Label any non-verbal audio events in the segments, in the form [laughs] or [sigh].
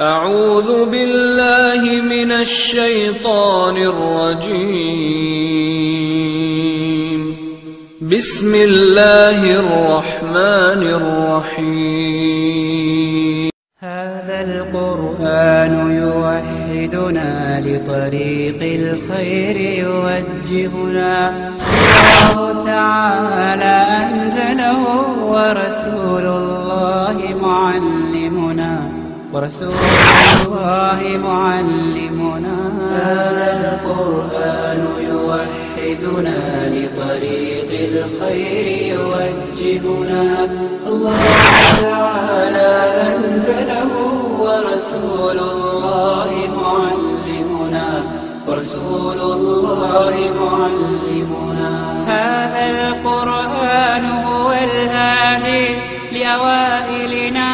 أعوذ بالله من الشيطان الرجيم. بسم الله الرحمن الرحيم. هذا القرآن يوحدنا لطريق الخير يوجهنا. الله تعالى أنزله ورسول الله معلمنا ورسول الله معلمنا. هذا القرآن يوحدنا لطريق الخير يوجهنا. الله تعالى أنزله ورسول الله معلمنا. ورسول الله معلمنا. هذا القرآن هو الهادي لأوائلنا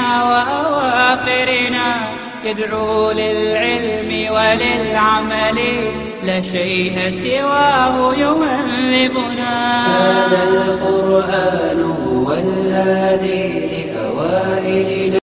آخرنا يدعو للعلم وللعمل لا شيء سواه يهذبنا هذا القرآن هو الهادي لأوائلنا.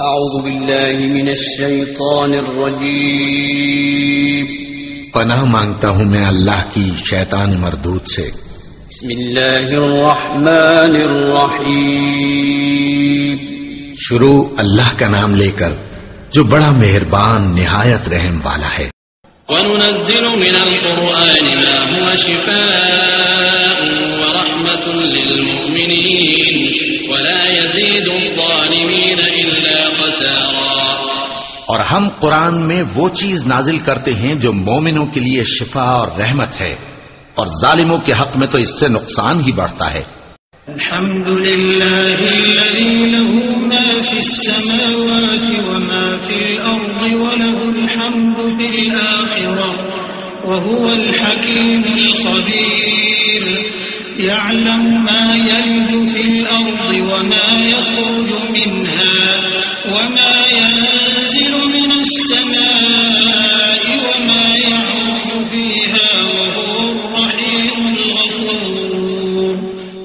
أعوذ بالله من الشيطان الرجيم. پناہ مانگتا ہوں میں اللہ کی شیطان مردود سے۔ بسم الله الرحمن الرحيم شروع اللہ کا نام لے کر جو بڑا مہربان نہایت رحم والا ہے۔ وننزل من القرآن ما هو شفاء ورحمة للمؤمنين ولا يزيد الظالمين إلا خسارا. اور ہم قرآن میں وہ چیز نازل کرتے ہیں جو مومنوں کے لیے شفا اور رحمت ہے اور ظالموں کے حق میں تو اس سے نقصان ہی بڑھتا ہے۔ الحمد لله الذي له ما في السماوات وما في الأرض وله الحمد في الآخرة وهو الحكيم الخبير يعلم ما يلج في الأرض وما يخرج منها وما ينزل من السماء وما يعرج فيها وهو الرحيم الغفور.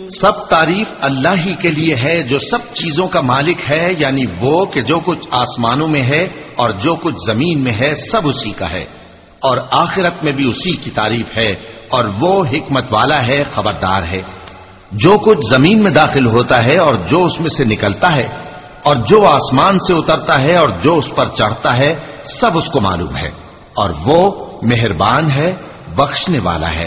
سب تعریف اللہ ہی کے لیے ہے جو سب چیزوں کا مالک ہے یعنی وہ کہ جو کچھ آسمانوں میں ہے اور جو کچھ زمین میں ہے، سب اسی کا ہے۔ اور آخرت میں بھی اسی کی تعریف ہے۔ اور وہ حکمت والا ہے، خبردار ہے۔ جو کچھ زمین میں داخل ہوتا ہے اور جو اس میں سے نکلتا ہے، اور جو آسمان سے اترتا ہے اور جو اس پر چڑھتا ہے، سب اس کو معلوم ہے۔ اور وہ مہربان ہے، بخشنے والا ہے۔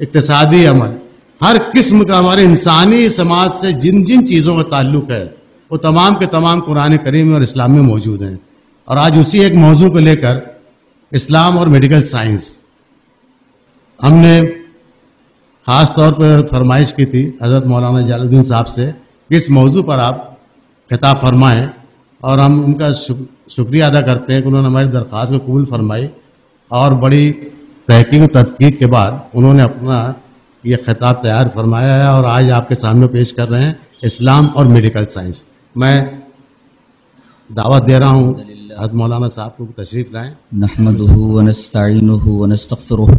اقتصادی عمل۔ ہر قسم کا ہمارے انسانی سماج سے جن جن چیزوں کا تعلق ہے، وہ تمام کے تمام قرآن کریم اور اسلام میں موجود ہیں۔ اور آج اسی ایک موضوع کو لے کر اسلام اور میڈیکل سائنس۔ ہم نے خاص طور پر فرمائش کی تھی حضرت مولانا جلال الدین صاحب سے کہ اس موضوع پر آپ خطاب فرمائیں اور ہم ان کا شکریہ ادا کرتے ہیں کہ انہوں نے ہماری درخواست کو قبول فرمائی اور بڑی تحقیق و تدقیق کے بعد انہوں نے اپنا یہ خطاب تیار فرمایا ہے اور آج آپ کے سامنے پیش کر رہے ہیں اسلام اور میڈیکل سائنس۔ میں دعوت دے رہا ہوں حضرت مولانا صاحب کو تشریف لائیں۔ نحمده ونستغفره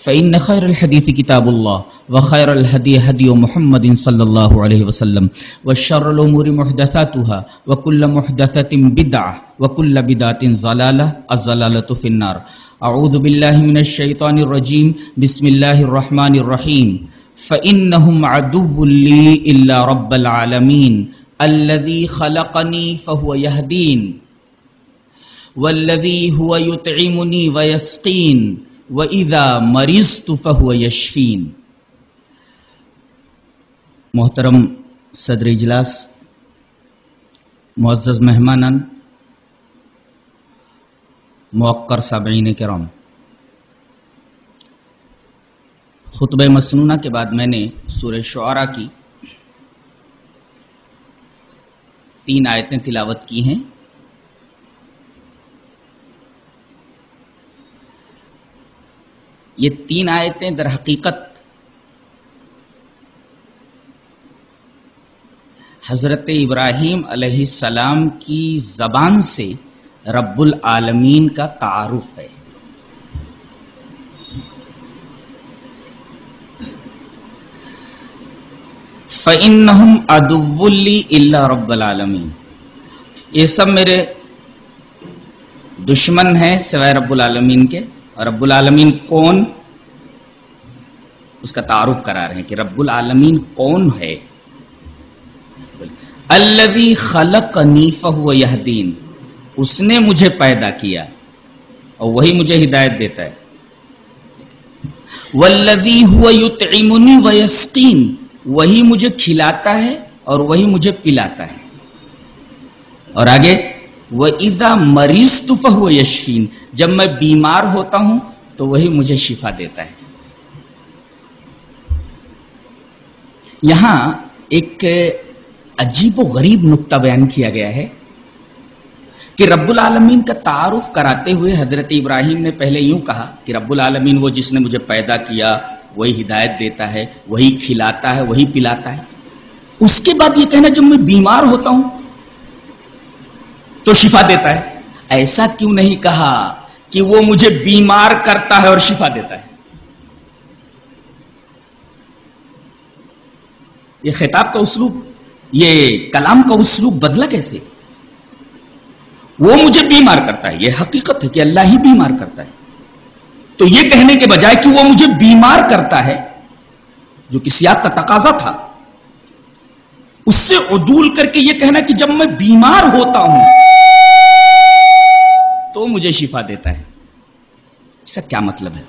فإن خير الحديث كتاب الله وخير الهدي هدي محمد صلى الله عليه وسلم والشر الأمور محدثاتها وكل محدثة بدعة وكل بدعة ضلالة، الضلالة في النار. أعوذ بالله من الشيطان الرجيم. بسم الله الرحمن الرحيم. فإنهم عدو لي إلا رب العالمين. الذي خلقني فهو يهدين. والذي هو يطعمني ويسقين. وَإِذَا مَرِضْتُ فَهُوَ يَشْفِينَ۔ محترم صدر اجلاس، معزز مہمانان، موقر سابعین کرام۔ خطبہ مسنونہ کے بعد میں نے سورہ شعراء کی تین آیتیں تلاوت کی ہیں۔ یہ تین آیتیں در حقیقت حضرت ابراہیم علیہ السلام کی زبان سے رب العالمین کا تعارف ہے۔ فَإِنَّهُمْ عَدُوُّ لِّي إِلَّا رَبَّ الْعَالَمِينَ۔ یہ سب میرے دشمن ہیں سوائے رب العالمین کے۔ اور رب العالمین کون؟ اس کا تعارف کرا رہے ہیں کہ رب العالمین کون ہے۔ الذي خلقني فهو يهدين اس نے مجھے پیدا کیا اور وہی مجھے ہدایت دیتا ہے۔ والذي هو يطعمني ويسقين وہی مجھے کھلاتا ہے اور وہی مجھے پلاتا ہے۔ اور آگے وَإِذَا مَرِضْتُ فَهُوَ يَشْفِينَ۔ جب میں بیمار ہوتا ہوں تو وہی مجھے شفا دیتا ہے۔ یہاں ایک عجیب و غریب نقطہ بیان کیا گیا ہے کہ رب العالمین کا تعارف کراتے ہوئے حضرت ابراہیم نے پہلے یوں کہا کہ رب العالمین وہ جس نے مجھے پیدا کیا، وہی ہدایت دیتا ہے، وہی کھلاتا ہے، وہی پلاتا ہے۔ اس کے بعد یہ کہنا جب میں بیمار ہوتا ہوں تو شفا دیتا ہے۔ ایسا کیوں نہیں کہا کہ وہ مجھے بیمار کرتا ہے اور شفا دیتا ہے؟ یہ خطاب کا اسلوب، یہ کلام کا اسلوب بدلا کیسے؟ وہ مجھے بیمار کرتا ہے، یہ حقیقت ہے کہ اللہ ہی بیمار کرتا ہے۔ تو یہ کہنے کے بجائے کہ وہ مجھے بیمار کرتا ہے، جو کسی آگ کا تقاضا تھا۔ اس سے عدول کر کے یہ کہنا کہ جب میں بیمار ہوتا ہوں تو مجھے شفا دیتا ہے۔ اس کا کیا مطلب ہے؟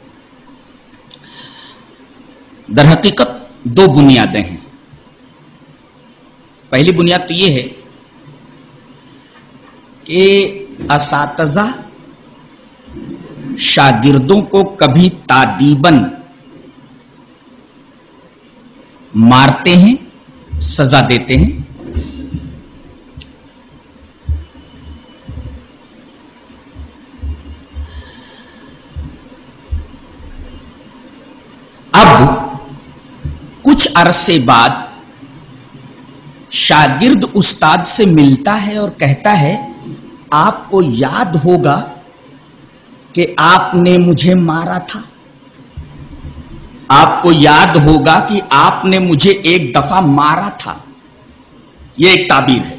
در حقیقت دو بنیادیں ہیں۔ پہلی بنیاد تو یہ ہے کہ اساتذہ شاگردوں کو کبھی تادیبن مارتے ہیں، سزا دیتے ہیں۔ کچھ عرصے بعد شاگرد استاد سے ملتا ہے اور کہتا ہے، آپ کو یاد ہوگا کہ آپ نے مجھے مارا تھا۔ آپ کو یاد ہوگا کہ آپ نے مجھے ایک دفعہ مارا تھا۔ یہ ایک تعبیر ہے۔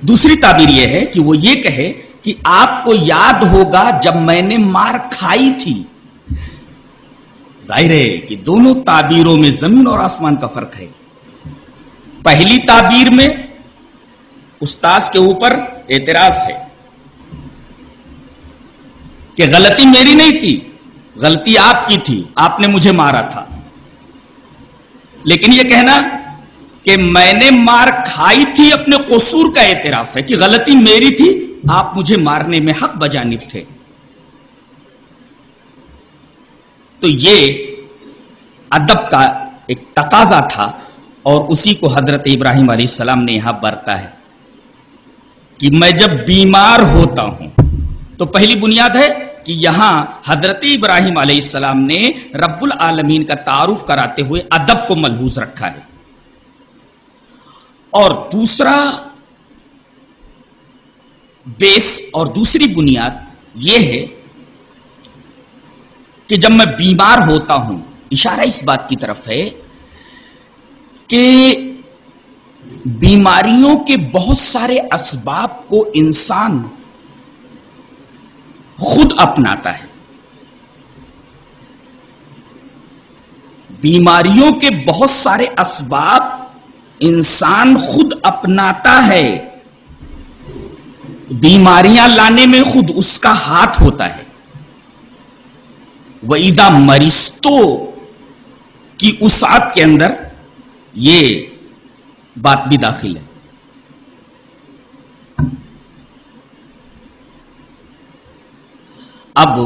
دوسری تعبیر یہ ہے کہ وہ یہ کہے کہ آپ کو یاد ہوگا جب میں نے مار کھائی تھی۔ ظاہر ہے کہ دونوں تعبیروں میں زمین اور آسمان کا فرق ہے۔ پہلی تعبیر میں استاذ کے اوپر اعتراض ہے کہ غلطی میری نہیں تھی، غلطی آپ کی تھی، آپ نے مجھے مارا تھا۔ لیکن یہ کہنا کہ میں نے مار کھائی تھی اپنے قصور کا اعتراف ہے کہ غلطی میری تھی، آپ مجھے مارنے میں حق بجانب تھے۔ تو یہ ادب کا ایک تقاضا تھا اور اسی کو حضرت ابراہیم علیہ السلام نے یہاں برتا ہے کہ میں جب بیمار ہوتا ہوں، تو پہلی بنیاد ہے کہ یہاں حضرت ابراہیم علیہ السلام نے رب العالمین کا تعارف کراتے ہوئے ادب کو ملحوظ رکھا ہے۔ اور دوسرا بیس اور دوسری بنیاد یہ ہے کہ جب میں بیمار ہوتا ہوں، اشارہ اس بات کی طرف ہے کہ بیماریوں کے بہت سارے اسباب کو انسان خود اپناتا ہے۔ بیماریوں کے بہت سارے اسباب انسان خود اپناتا ہے۔ بیماریاں لانے میں خود اس کا ہاتھ ہوتا ہے۔ ویدا مرستوں کی اسات کے اندر یہ بات بھی داخل ہے۔ اب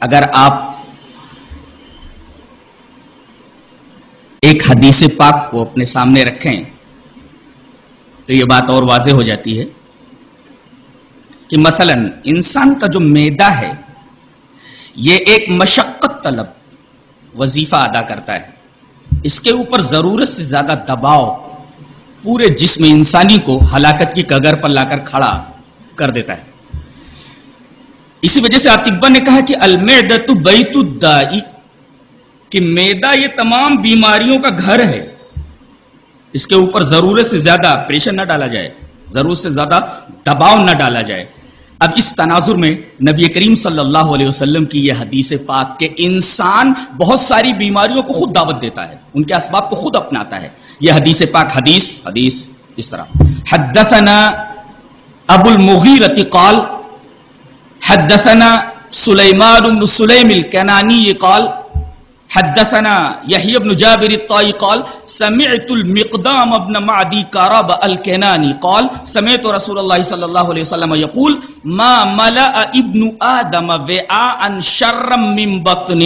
اگر آپ ایک حدیث پاک کو اپنے سامنے رکھیں تو یہ بات اور واضح ہو جاتی ہے کہ مثلا انسان کا جو میدا ہے یہ ایک مشقت طلب، وظیفہ ادا کرتا ہے۔ اس کے اوپر ضرورت سے زیادہ دباؤ، پورے جسم انسانی کو ہلاکت کی کگر پر لا کر کھڑا کر دیتا ہے۔ اسی وجہ سے آتبا نے کہا کہ المیدت بیت الدائی، کہ میدا یہ تمام بیماریوں کا گھر ہے۔ اس کے اوپر ضرورت سے زیادہ پریشر نہ ڈالا جائے، ضرورت سے زیادہ دباؤ نہ ڈالا جائے۔ اب اس تناظر میں نبی کریم صلی اللہ علیہ وسلم کی یہ حدیث پاک کہ انسان بہت ساری بیماریوں کو خود دعوت دیتا ہے، ان کے اسباب کو خود اپناتا ہے۔ یہ حدیث پاک حدیث حدیث اس طرح۔ حدثنا ابو المغیرت قال، حدثنا سلیمان بن سلیم الکنانی قال حدثنا يحيى بن جابر الطائي قال، سمعت المقدام بن معدي كرب الكناني. قال، سمعت رسول الله صلى الله عليه وسلم يقول، ما ملأ ابن آدم وعاء شرا من بطن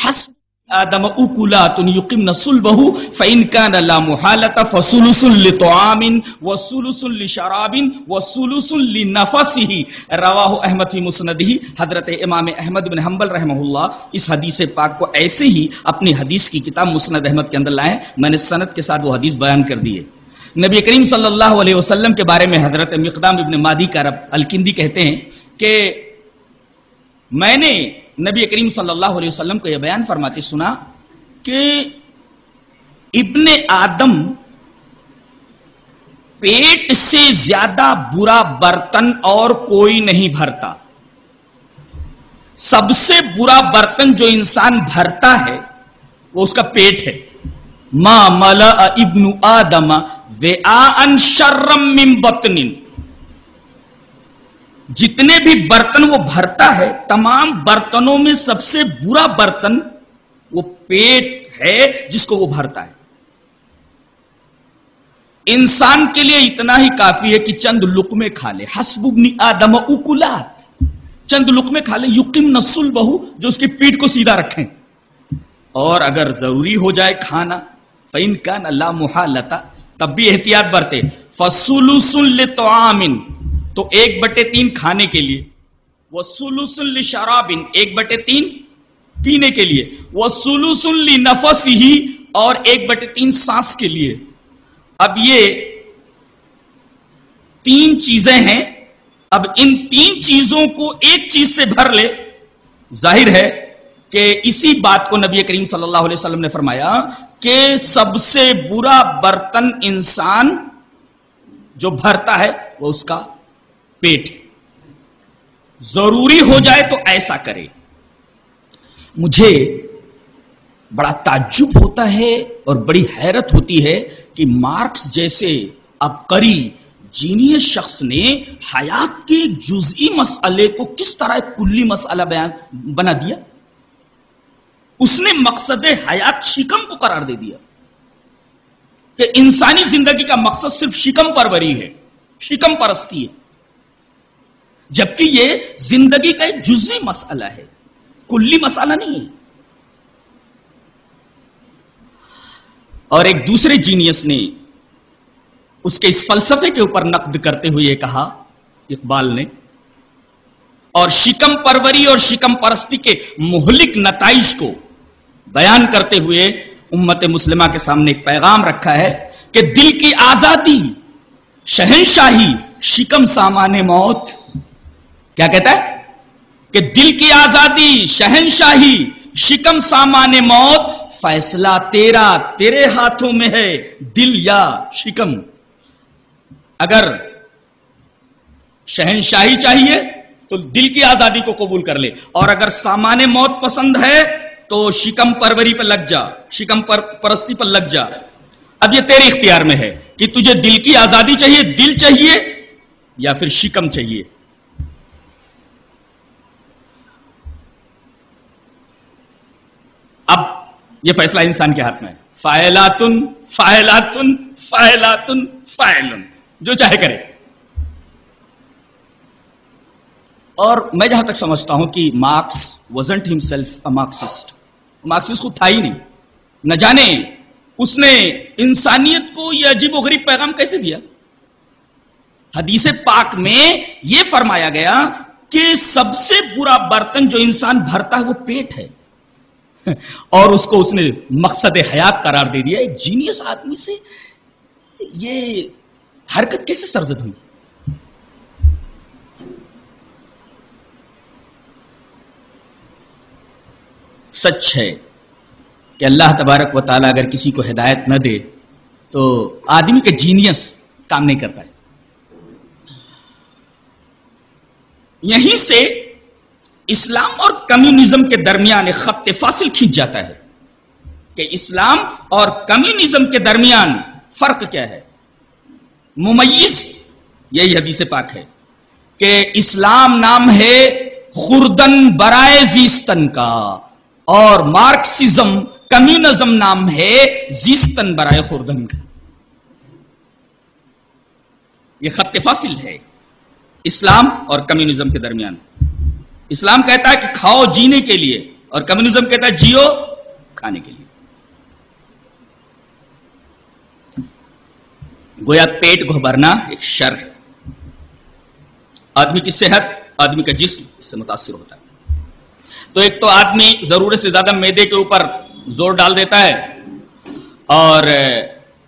حسب آدم اکلات یقمن صلبه فإن كان لا محالة فسلس لطعام وسلس لشراب وسلس لنفسه۔ رواہ احمد فی مسندہ۔ حضرت امام احمد بن حنبل رحمہ اللہ۔ اس حدیث پاک کو ایسے ہی اپنی حدیث کی کتاب مسند احمد کے اندر لائیں۔ میں نے سند کے ساتھ وہ حدیث بیان کر دی ہے۔ نبی کریم صلی اللہ علیہ وسلم کے بارے میں حضرت مقدام ابن مادی کا رب الکندی کہتے ہیں کہ میں نے نبی کریم صلی اللہ علیہ وسلم کو یہ بیان فرماتے سنا کہ ابن آدم پیٹ سے زیادہ برا برتن اور کوئی نہیں بھرتا۔ سب سے برا برتن جو انسان بھرتا ہے، وہ اس کا پیٹ ہے۔ ما ملا ابن آدم و شرم من جتنے بھی برتن وہ بھرتا ہے، تمام برتنوں میں سب سے برا برتن وہ پیٹ ہے جس کو وہ بھرتا ہے۔ انسان کے لیے اتنا ہی کافی ہے کہ چند لکمے کھا لے۔ حسب ابن آدم اکلات۔ چند لکمے کھا لے۔ یقم نسل بہو جو اس کی پیٹ کو سیدھا رکھیں۔ اور اگر ضروری ہو جائے کھانا فین کا نہ محالتا، تب بھی احتیاط برتے۔ فصول تو تو ایک بٹے تین کھانے کے لیے، وہ سلوسل شرابن، ایک بٹے تین پینے کے لیے، وہ سلوسل نفس ہی، اور ایک بٹے تین سانس کے لیے۔ اب یہ تین چیزیں ہیں۔ اب ان تین چیزوں کو ایک چیز سے بھر لے۔ ظاہر ہے کہ اسی بات کو نبی کریم صلی اللہ علیہ وسلم نے فرمایا کہ سب سے برا برتن انسان جو بھرتا ہے، وہ اس کا پیٹ۔ ضروری ہو جائے تو ایسا کرے۔ مجھے بڑا تعجب ہوتا ہے اور بڑی حیرت ہوتی ہے کہ مارکس جیسے ابکری جینیس شخص نے حیات کے جزئی مسئلے کو کس طرح ایک کلی مسئلہ بیان بنا دیا۔ اس نے مقصد حیات شکم کو قرار دے دیا۔ کہ انسانی زندگی کا مقصد صرف شکم پروری ہے، شکم پرستی ہے۔ جبکہ یہ زندگی کا ایک جزوی مسئلہ ہے۔ کلی مسئلہ نہیں ہے۔ اور ایک دوسرے جینیس نے اس کے اس فلسفے کے اوپر نقد کرتے ہوئے کہا، اقبال نے، اور شکم پروری اور شکم پرستی کے مہلک نتائج کو بیان کرتے ہوئے امت مسلمہ کے سامنے ایک پیغام رکھا ہے کہ دل کی آزادی، شہنشاہی، شکم سامان موت کیا کہتا ہے کہ دل کی آزادی، شہنشاہی، شکم سامان موت، فیصلہ تیرا تیرے ہاتھوں میں ہے، دل یا شکم۔ اگر شہنشاہی چاہیے تو دل کی آزادی کو قبول کر لے۔ اور اگر سامان موت پسند ہے تو شکم پروری پر لگ جا، شکم پر پرستی پر لگ جا۔ اب یہ تیرے اختیار میں ہے کہ تجھے دل کی آزادی چاہیے، دل چاہیے یا پھر شکم چاہیے۔ اب یہ فیصلہ انسان کے ہاتھ میں ہے۔ فائلاتن فائلاتن فائلاتن، فائلن۔ جو چاہے کرے۔ اور میں جہاں تک سمجھتا ہوں کہ Marx wasn't himself Marxist Marxist کو تھا ہی نہیں۔ نہ جانے اس نے انسانیت کو یہ عجیب و غریب پیغام کیسے دیا؟ حدیث پاک میں یہ فرمایا گیا کہ سب سے برا برتن جو انسان بھرتا ہے وہ پیٹ ہے۔ [laughs] اور اس کو اس نے مقصد حیات قرار دے دیا. ایک جینیس آدمی سے یہ حرکت کیسے سرزد ہوئی؟ سچ ہے کہ اللہ تبارک و تعالیٰ اگر کسی کو ہدایت نہ دے تو آدمی کا جینیس کام نہیں کرتا ہے. یہیں سے اسلام اور کمیونزم کے درمیان ایک خط فاصل کھینچ جاتا ہے کہ اسلام اور کمیونزم کے درمیان فرق کیا ہے۔ ممیز، یہی حدیث پاک ہے کہ اسلام نام ہے خوردن برائے زیستن کا اور مارکسزم، کمیونزم نام ہے زیستن برائے خوردن کا۔ یہ خط فاصل ہے اسلام اور کمیونزم کے درمیان۔ اسلام کہتا ہے کہ کھاؤ جینے کے لیے اور کمیونزم کہتا ہے جیو کھانے کے لیے۔ گویا پیٹ کو بھرنا ایک شر ہے۔ آدمی کی صحت، آدمی کا جسم اس سے متاثر ہوتا ہے۔ تو ایک تو آدمی ضرورت سے زیادہ میدے کے اوپر زور ڈال دیتا ہے اور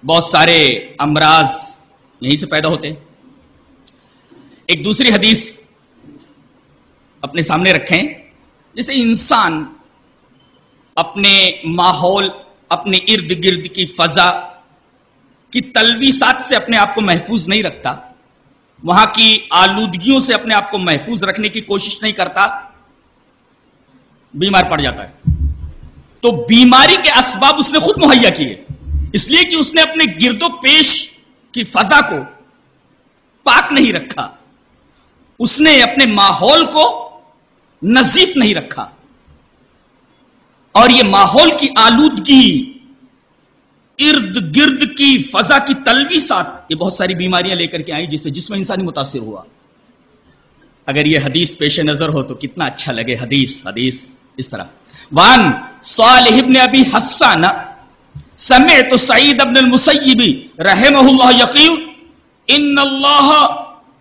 بہت سارے امراض یہیں سے پیدا ہوتے ہیں۔ ایک دوسری حدیث اپنے سامنے رکھیں جیسے انسان اپنے ماحول، اپنے ارد گرد کی فضا کی تلویسات سے اپنے آپ کو محفوظ نہیں رکھتا۔ وہاں کی آلودگیوں سے اپنے آپ کو محفوظ رکھنے کی کوشش نہیں کرتا، بیمار پڑ جاتا ہے۔ تو بیماری کے اسباب اس نے خود مہیا کیے۔ اس لیے کہ اس نے اپنے گرد و پیش کی فضا کو پاک نہیں رکھا۔ اس نے اپنے ماحول کو نظیف نہیں رکھا۔ اور یہ ماحول کی آلودگی، ارد گرد کی فضا کی تلوی ساتھ یہ بہت ساری بیماریاں لے کر کے آئی جس سے جس میں انسانی متاثر ہوا۔ اگر یہ حدیث پیش نظر ہو تو کتنا اچھا لگے، حدیث حدیث، اس طرح۔ وان صالح ابن ابی حسان، سمعت سعید ابن المسیب رحمہ اللہ یقین، ان اللہ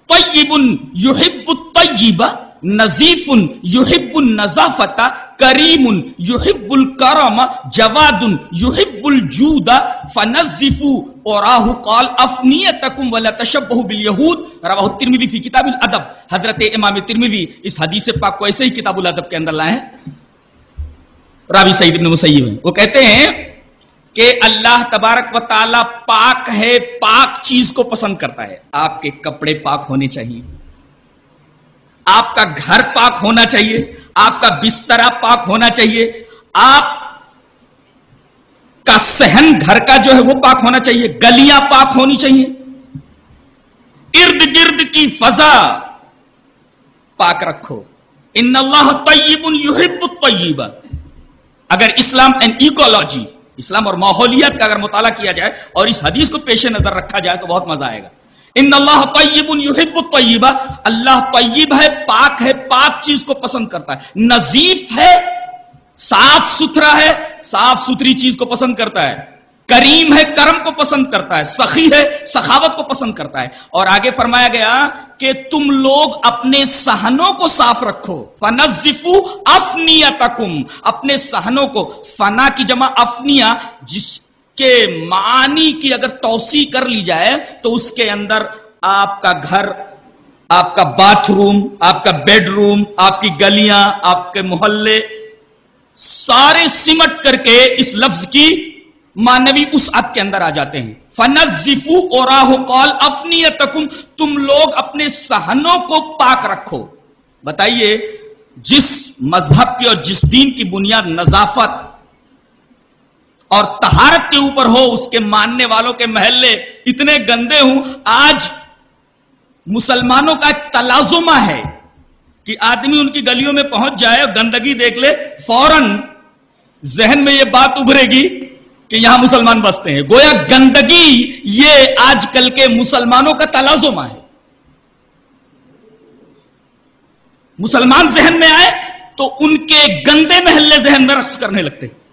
طیب یحب الطیب. نظیف یحب النظافت کریم یحب الکرم جواد یحب الجود فنظفوا اوراہ قال افنیتکم ولا تشبہوا بالیہود رواہ الترمذی فی کتاب الادب۔ حضرت امام ترمذی اس حدیث پاک کو ایسے ہی کتاب الادب کے اندر لائے ہیں۔ راوی سعید ابن مسیب ہیں۔ وہ کہتے ہیں کہ اللہ تبارک و تعالی پاک ہے، پاک چیز کو پسند کرتا ہے۔ آپ کے کپڑے پاک ہونے چاہیے۔ آپ کا گھر پاک ہونا چاہیے، آپ کا بسترا پاک ہونا چاہیے، آپ کا سہن گھر کا جو ہے وہ پاک ہونا چاہیے، گلیاں پاک ہونی چاہیے۔ ارد گرد کی فضا پاک رکھو۔ ان اللہ طیب یحب الطیب۔ اگر اسلام اینڈ ایکولوجی اسلام اور ماحولیات کا اگر مطالعہ کیا جائے اور اس حدیث کو پیش نظر رکھا جائے تو بہت مزہ آئے گا۔ ان اللہ طیب یحب الطیبہ اللہ طیب ہے، پاک ہے، پاک چیز کو پسند کرتا ہے۔ نظیف ہے، صاف ستھرا ہے، صاف ستھری چیز کو پسند کرتا ہے۔ کریم ہے، کرم کو پسند کرتا ہے۔ سخی ہے، سخاوت کو پسند کرتا ہے۔ اور آگے فرمایا گیا کہ تم لوگ اپنے سہنوں کو صاف رکھو۔ فنزفو افنیتکم اپنے سہنوں کو، فنا کی جمع افنیا جس کے معانی کی اگر توسیع کر لی جائے تو اس کے اندر آپ کا گھر، آپ کا باتھ روم، آپ کا بیڈ روم، آپ کی گلیاں، آپ کے محلے، سارے سمٹ کر کے اس لفظ کی مانوی اس عد کے اندر آ جاتے ہیں۔ فنزفو اور قول افنی تم لوگ اپنے سہنوں کو پاک رکھو۔ بتائیے، جس مذہب کی اور جس دین کی بنیاد نظافت اور تہارت کے اوپر ہو، اس کے ماننے والوں کے محلے اتنے گندے ہوں۔ آج مسلمانوں کا ایک تلازمہ ہے کہ آدمی ان کی گلیوں میں پہنچ جائے اور گندگی دیکھ لے، فوراً ذہن میں یہ بات ابھرے گی کہ یہاں مسلمان بستے ہیں۔ گویا گندگی یہ آج کل کے مسلمانوں کا تلازمہ ہے۔ مسلمان ذہن میں آئے تو ان کے گندے محلے ذہن میں رقص کرنے لگتے۔ ہیں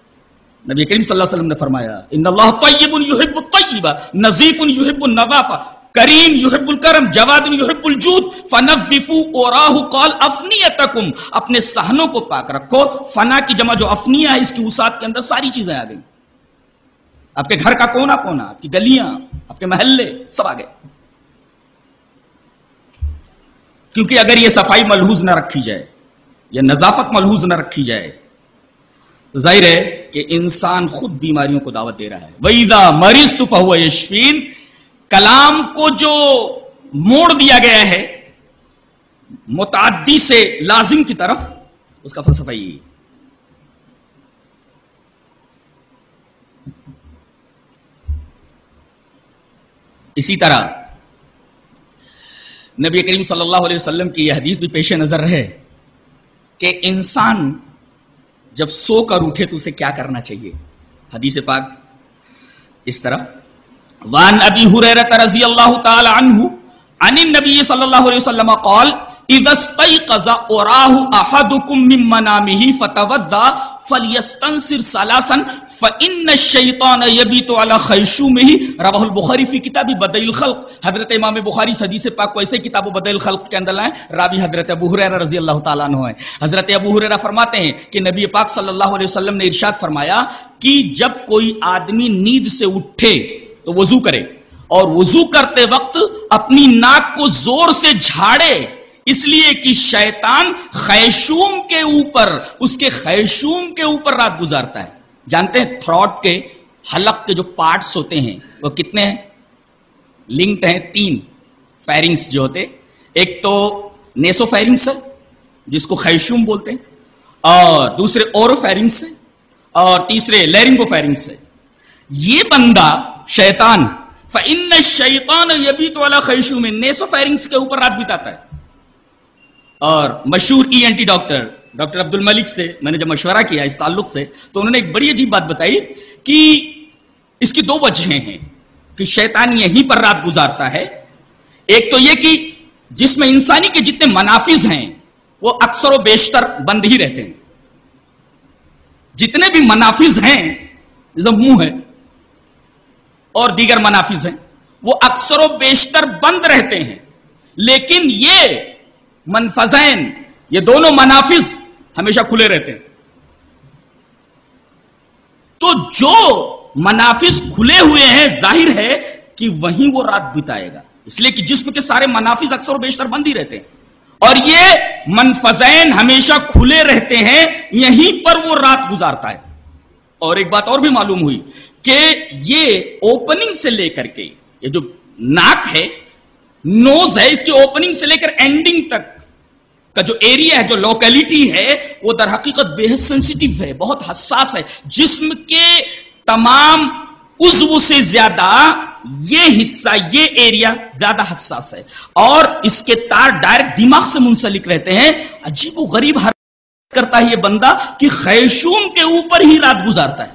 نبی کریم صلی اللہ علیہ وسلم نے فرمایا ان اللہ طیب یحب الطیبہ نظیف یحب النظافہ کریم یحب الکرم جواد یحب الجود، فنظفوا اوراہ قال افنیتکم اپنے صحنوں کو پاک رکھو، فنا کی جمع جو افنیہ ہے اس کی وسعت کے اندر ساری چیزیں آ گئیں. آپ کے گھر کا کونا کونا، آپ کی گلیاں، آپ کے محلے، سب آ گئے. کیونکہ اگر یہ صفائی ملحوظ نہ رکھی جائے یا نظافت ملحوظ نہ رکھی جائے، تو ظاہر ہے کہ انسان خود بیماریوں کو دعوت دے رہا ہے۔ ویدا مریض فَهُوَ يَشْفِينَ یشفین کلام کو جو موڑ دیا گیا ہے، متعدی سے لازم کی طرف اس کا فلسفہ یہ اسی طرح نبی کریم صلی اللہ علیہ وسلم کی یہ حدیث بھی پیش نظر رہے کہ انسان جب سو کر اٹھے تو اسے کیا کرنا چاہیے؟ حدیث پاک اس طرح۔ وان ابی حریرہ رضی اللہ تعالی عنہ عن النبی صلی اللہ علیہ وسلم قال، اذا استيقظ اوراه احدكم من منامه فتوضا فَلْيَسْتَنْصِرْ سَلَاسًا فَإِنَّ الشَّيْطَانَ يَبِيتُ عَلَى خَيْشُمِهِ رواہ البخاری فی کتاب بدیل الخلق۔ حضرت امام بخاری اس حدیث پاک کو ایسے کتاب بدیل الخلق کے اندر لائیں۔ راوی حضرت ابو ہریرہ رضی اللہ تعالیٰ عنہ ہیں۔ حضرت ابو ہریرہ فرماتے ہیں کہ نبی پاک صلی اللہ علیہ وسلم نے ارشاد فرمایا کہ جب کوئی آدمی نیند سے اٹھے تو وضو کرے اور وضو کرتے وقت اپنی ناک کو زور سے جھاڑے اس لیے کہ شیطان خیشوم کے اوپر، اس کے خیشوم کے اوپر رات گزارتا ہے۔ جانتے ہیں تھراٹ کے حلق کے جو پارٹس ہوتے ہیں، وہ کتنے ہیں؟ لنکڈ ہیں تین فائرنگس جو ہوتے۔ ایک تو نیسو فائرنگس ہے، جس کو خیشوم بولتے ہیں، اور دوسرے اورو فائرنگس ہے اور تیسرے لیرنگو فائرنگس ہے یہ بندہ شیطان، فَإِنَّ الشَّيْطَانَ یبیت والا خیشوم نیسو فائرنگس کے اوپر رات بتاتا ہے۔ اور مشہور E N T doctor doctor Abdul Malik سے میں نے جب مشورہ کیا اس تعلق سے، تو انہوں نے ایک بڑی عجیب بات بتائی کہ اس کی دو وجہیں ہیں کہ شیطان یہیں پر رات گزارتا ہے۔ ایک تو یہ کہ جس میں انسانی کے جتنے منافظ ہیں، وہ اکثر و بیشتر بند ہی رہتے ہیں۔ جتنے بھی منافظ ہیں منہ ہے۔ اور دیگر منافظ ہیں، وہ اکثر و بیشتر بند رہتے ہیں۔ لیکن یہ منفذین. یہ دونوں منافذ ہمیشہ کھلے رہتے ہیں. تو جو منافذ کھلے ہوئے ہیں، ظاہر ہے کہ وہیں وہ رات بتائے گا. اس لیے کہ جسم کے سارے منافذ اکثر و بیشتر بند ہی رہتے ہیں. اور یہ منفذین ہمیشہ کھلے رہتے ہیں، یہیں پر وہ رات گزارتا ہے. اور ایک بات اور بھی معلوم ہوئی کہ یہ اوپننگ سے لے کر کے، یہ جو ناک ہے نوز ہے، اس کی اوپننگ سے لے کر اینڈنگ تک کا جو ایریا ہے، جو لوکیلٹی ہے، وہ در حقیقت بے حد سینسٹیو ہے، بہت حساس ہے۔ جسم کے تمام عضو سے زیادہ یہ حصہ، یہ ایریا زیادہ حساس ہے۔ اور اس کے تار ڈائریکٹ دماغ سے منسلک رہتے ہیں۔ عجیب و غریب ہر کرتا ہے یہ بندہ کہ خیشوم کے اوپر ہی رات گزارتا ہے۔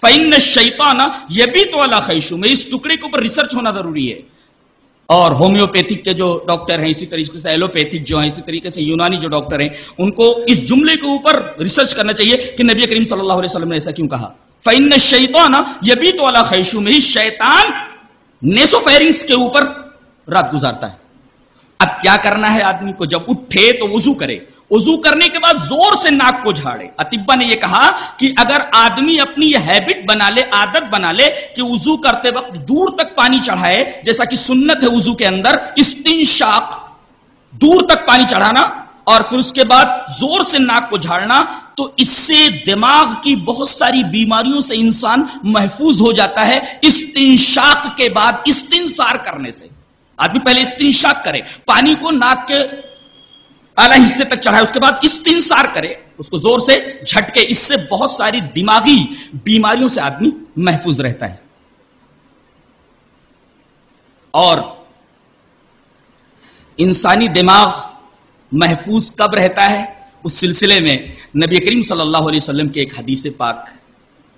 فَإِنَّ الشَّيْطَانَ، یہ بھی تو اللہ خیشوم ہے، اس ٹکڑے کے اوپر ریسرچ ہونا ضروری ہے۔ اور ہومیوپیتھک کے جو ڈاکٹر ہیں اسی طریقے سے، ایلوپیتھک جو ہیں، اسی طریقے سے یونانی جو ڈاکٹر ہیں، ان کو اس جملے کے اوپر ریسرچ کرنا چاہیے کہ نبی کریم صلی اللہ علیہ وسلم نے ایسا کیوں کہا۔ فین شیطان یہ بھی تو اللہ میں ہی شیطان نیسو فیرنگس کے اوپر رات گزارتا ہے۔ اب کیا کرنا ہے آدمی کو؟ جب اٹھے تو وضو کرے۔ وضو کرنے کے بعد زور سے ناک کو جھاڑے۔ اتبا نے یہ کہا کہ اگر آدمی اپنی یہ ہیبٹ بنا لے، عادت بنا لے کہ وضو کرتے وقت دور تک پانی چڑھائے، جیسا کہ سنت ہے وضو کے اندر، استنشاق، دور تک پانی چڑھانا اور پھر اس کے بعد زور سے ناک کو جھاڑنا، تو اس سے دماغ کی بہت ساری بیماریوں سے انسان محفوظ ہو جاتا ہے استنشاق کے بعد استنسار کرنے سے۔ آدمی پہلے استنشاق کرے، پانی کو ناک کے اعلی حصے تک چڑھائے، اس کے بعد استنسار کرے، اس کو زور سے جھٹکے، اس سے بہت ساری دماغی بیماریوں سے آدمی محفوظ رہتا ہے۔ اور انسانی دماغ محفوظ کب رہتا ہے؟ اس سلسلے میں نبی کریم صلی اللہ علیہ وسلم کے ایک حدیث پاک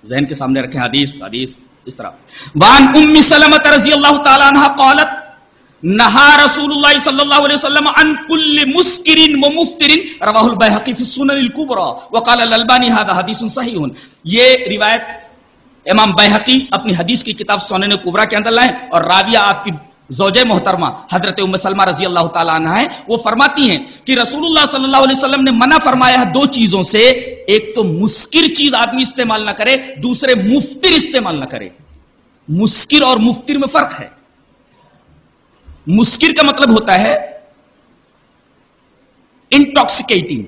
ذہن کے سامنے رکھیں، حدیث حدیث، اس طرح۔ وان ام سلمت رضی اللہ تعالی عنہ قالت نہا رسول اللہ صلی اللہ علیہ وسلم عن کل مسکرین و مفترین رواہ البیحقی فی السنن الکبرى وقال الالبانی هذا حدیث صحیح۔ یہ روایت امام بیحقی اپنی حدیث کی کتاب سنن کبرا کے اندر لائیں اور راویہ آپ کی زوجہ محترمہ حضرت ام سلمہ رضی اللہ تعالیٰ عنہ ہیں، وہ فرماتی ہیں کہ رسول اللہ صلی اللہ علیہ وسلم نے منع فرمایا ہے دو چیزوں سے، ایک تو مسکر چیز آدمی استعمال نہ کرے، دوسرے مفتر استعمال نہ کرے۔ مسکر اور مفتر میں فرق ہے۔ مسکر کا مطلب ہوتا ہے انٹاکسیکیٹنگ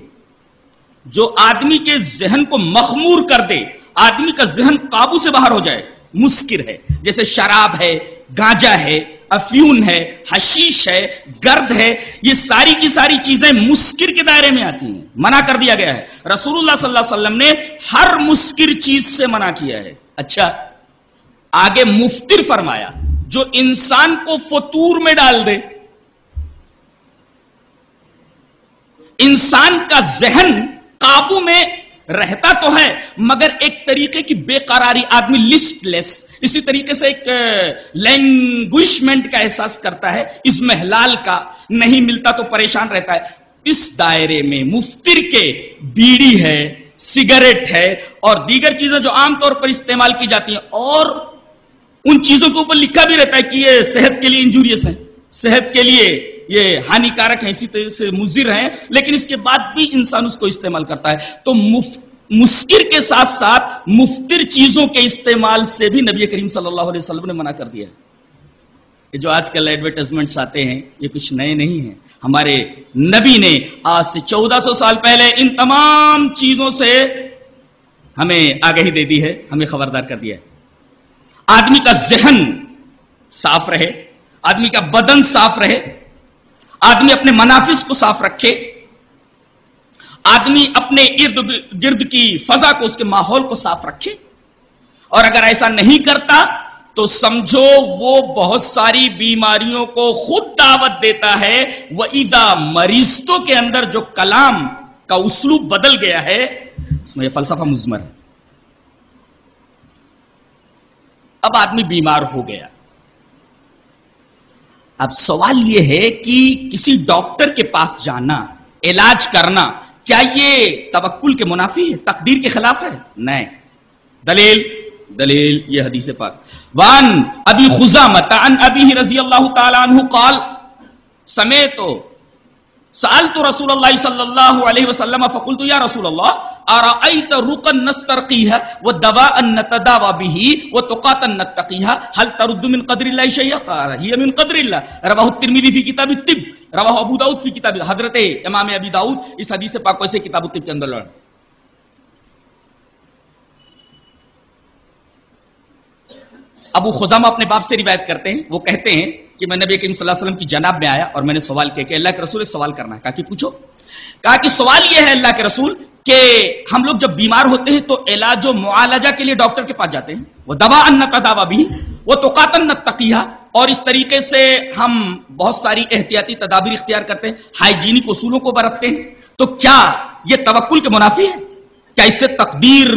جو آدمی کے ذہن کو مخمور کر دے، آدمی کا ذہن قابو سے باہر ہو جائے، مسکر ہے۔ جیسے شراب ہے گانجا ہے، افیون ہے، حشیش ہے، گرد ہے، یہ ساری کی ساری چیزیں مسکر کے دائرے میں آتی ہیں، منع کر دیا گیا ہے۔ رسول اللہ صلی اللہ علیہ وسلم نے ہر مسکر چیز سے منع کیا ہے۔ اچھا آگے مفتر فرمایا۔ جو انسان کو فطور میں ڈال دے۔ انسان کا ذہن قابو میں رہتا تو ہے، مگر ایک طریقے کی بے قراری آدمی لسٹ لیس اسی طریقے سے ایک لینگویشمنٹ کا احساس کرتا ہے، اس محلال کا نہیں ملتا تو پریشان رہتا ہے۔ اس دائرے میں مفتر کے بیڑی ہے، سگریٹ ہے اور دیگر چیزیں جو عام طور پر استعمال کی جاتی ہیں، اور ان چیزوں کے اوپر لکھا بھی رہتا ہے کہ یہ صحت کے لیے انجوریس ہیں۔ صحت کے لیے یہ ہانی کارک ہیں، اسی طرح سے مضر ہیں۔ لیکن اس کے بعد بھی انسان اس کو استعمال کرتا ہے۔ تو مسکر کے ساتھ ساتھ مفتر چیزوں کے استعمال سے بھی نبی کریم صلی اللہ علیہ وسلم نے منع کر دیا یہ جو آج کل ایڈورٹائزمنٹس آتے ہیں، یہ کچھ نئے نہیں ہیں۔ ہمارے نبی نے آج سے چودہ سو سال پہلے ان تمام چیزوں سے ہمیں آگہی دے دی ہے، ہمیں خبردار کر دیا ہے۔ آدمی کا ذہن صاف رہے، آدمی کا بدن صاف رہے، آدمی اپنے منافذ کو صاف رکھے، آدمی اپنے ارد گرد کی فضا کو، اس کے ماحول کو صاف رکھے۔ اور اگر ایسا نہیں کرتا تو سمجھو وہ بہت ساری بیماریوں کو خود دعوت دیتا ہے۔ وہ ادا مریضوں کے اندر جو کلام کا اسلوب بدل گیا ہے، اس میں یہ فلسفہ مزمر ہے۔ اب آدمی بیمار ہو گیا۔ اب سوال یہ ہے کہ کسی ڈاکٹر کے پاس جانا، علاج کرنا، کیا یہ توکل کے منافی ہے، تقدیر کے خلاف ہے؟ نہیں۔ دلیل دلیل یہ حدیث پاک۔ وان ابی خزامت عن ابی رضی اللہ تعالی عنہ قال سمیتو سألت رسول الله صلى الله عليه وسلم، فقلت، يا رسول الله، أرأيت رقا نسترقيها والدواء نتداوى به وتقاتا نتقيها؟ هل ترد من قدر الله شيئا؟ قال، هي من قدر الله. رواه الترمذي في كتاب الطب، رواه ابو داود في كتاب حضرت امام ابی داؤد اس حدیث پاک کو اسے کتاب الطب کے اندر لڑ ابو خزامہ اپنے باپ سے روایت کرتے ہیں، وہ کہتے ہیں کہ میں نبی کریم صلی اللہ علیہ وسلم کی جناب میں آیا اور میں نے سوال کیا کہ اللہ کے رسول ایک سوال کرنا ہے۔ کہا کہ پوچھو۔ کہا کہ سوال یہ ہے اللہ کے رسول کہ ہم لوگ جب بیمار ہوتے ہیں تو علاج و معالجہ کے لیے ڈاکٹر کے پاس جاتے ہیں۔ وہ دوا ان کا دعوی بھی، وہ تو قاتن تقیہ۔ اور اس طریقے سے ہم بہت ساری احتیاطی تدابیر اختیار کرتے ہیں ہائیجینک اصولوں کو برتتے ہیں۔ تو کیا یہ توکل کے منافی ہے؟ کیا اس سے تقدیر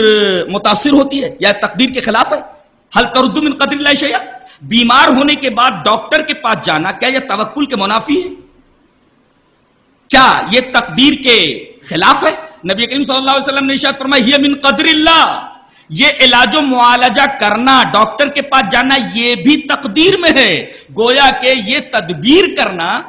متاثر ہوتی ہے؟ یا تقدیر کے خلاف ہے؟ حل ترد من قدر اللہ شیعہ بیمار ہونے کے بعد ڈاکٹر کے پاس جانا کیا یہ توکل کے منافی ہے؟ کیا یہ تقدیر کے خلاف ہے؟ نبی کریم صلی اللہ علیہ وسلم نے ارشاد فرمایا یہ من قدر اللہ. یہ علاج و معالجہ کرنا، ڈاکٹر کے پاس جانا، یہ بھی تقدیر میں ہے۔ گویا کہ یہ تدبیر کرنا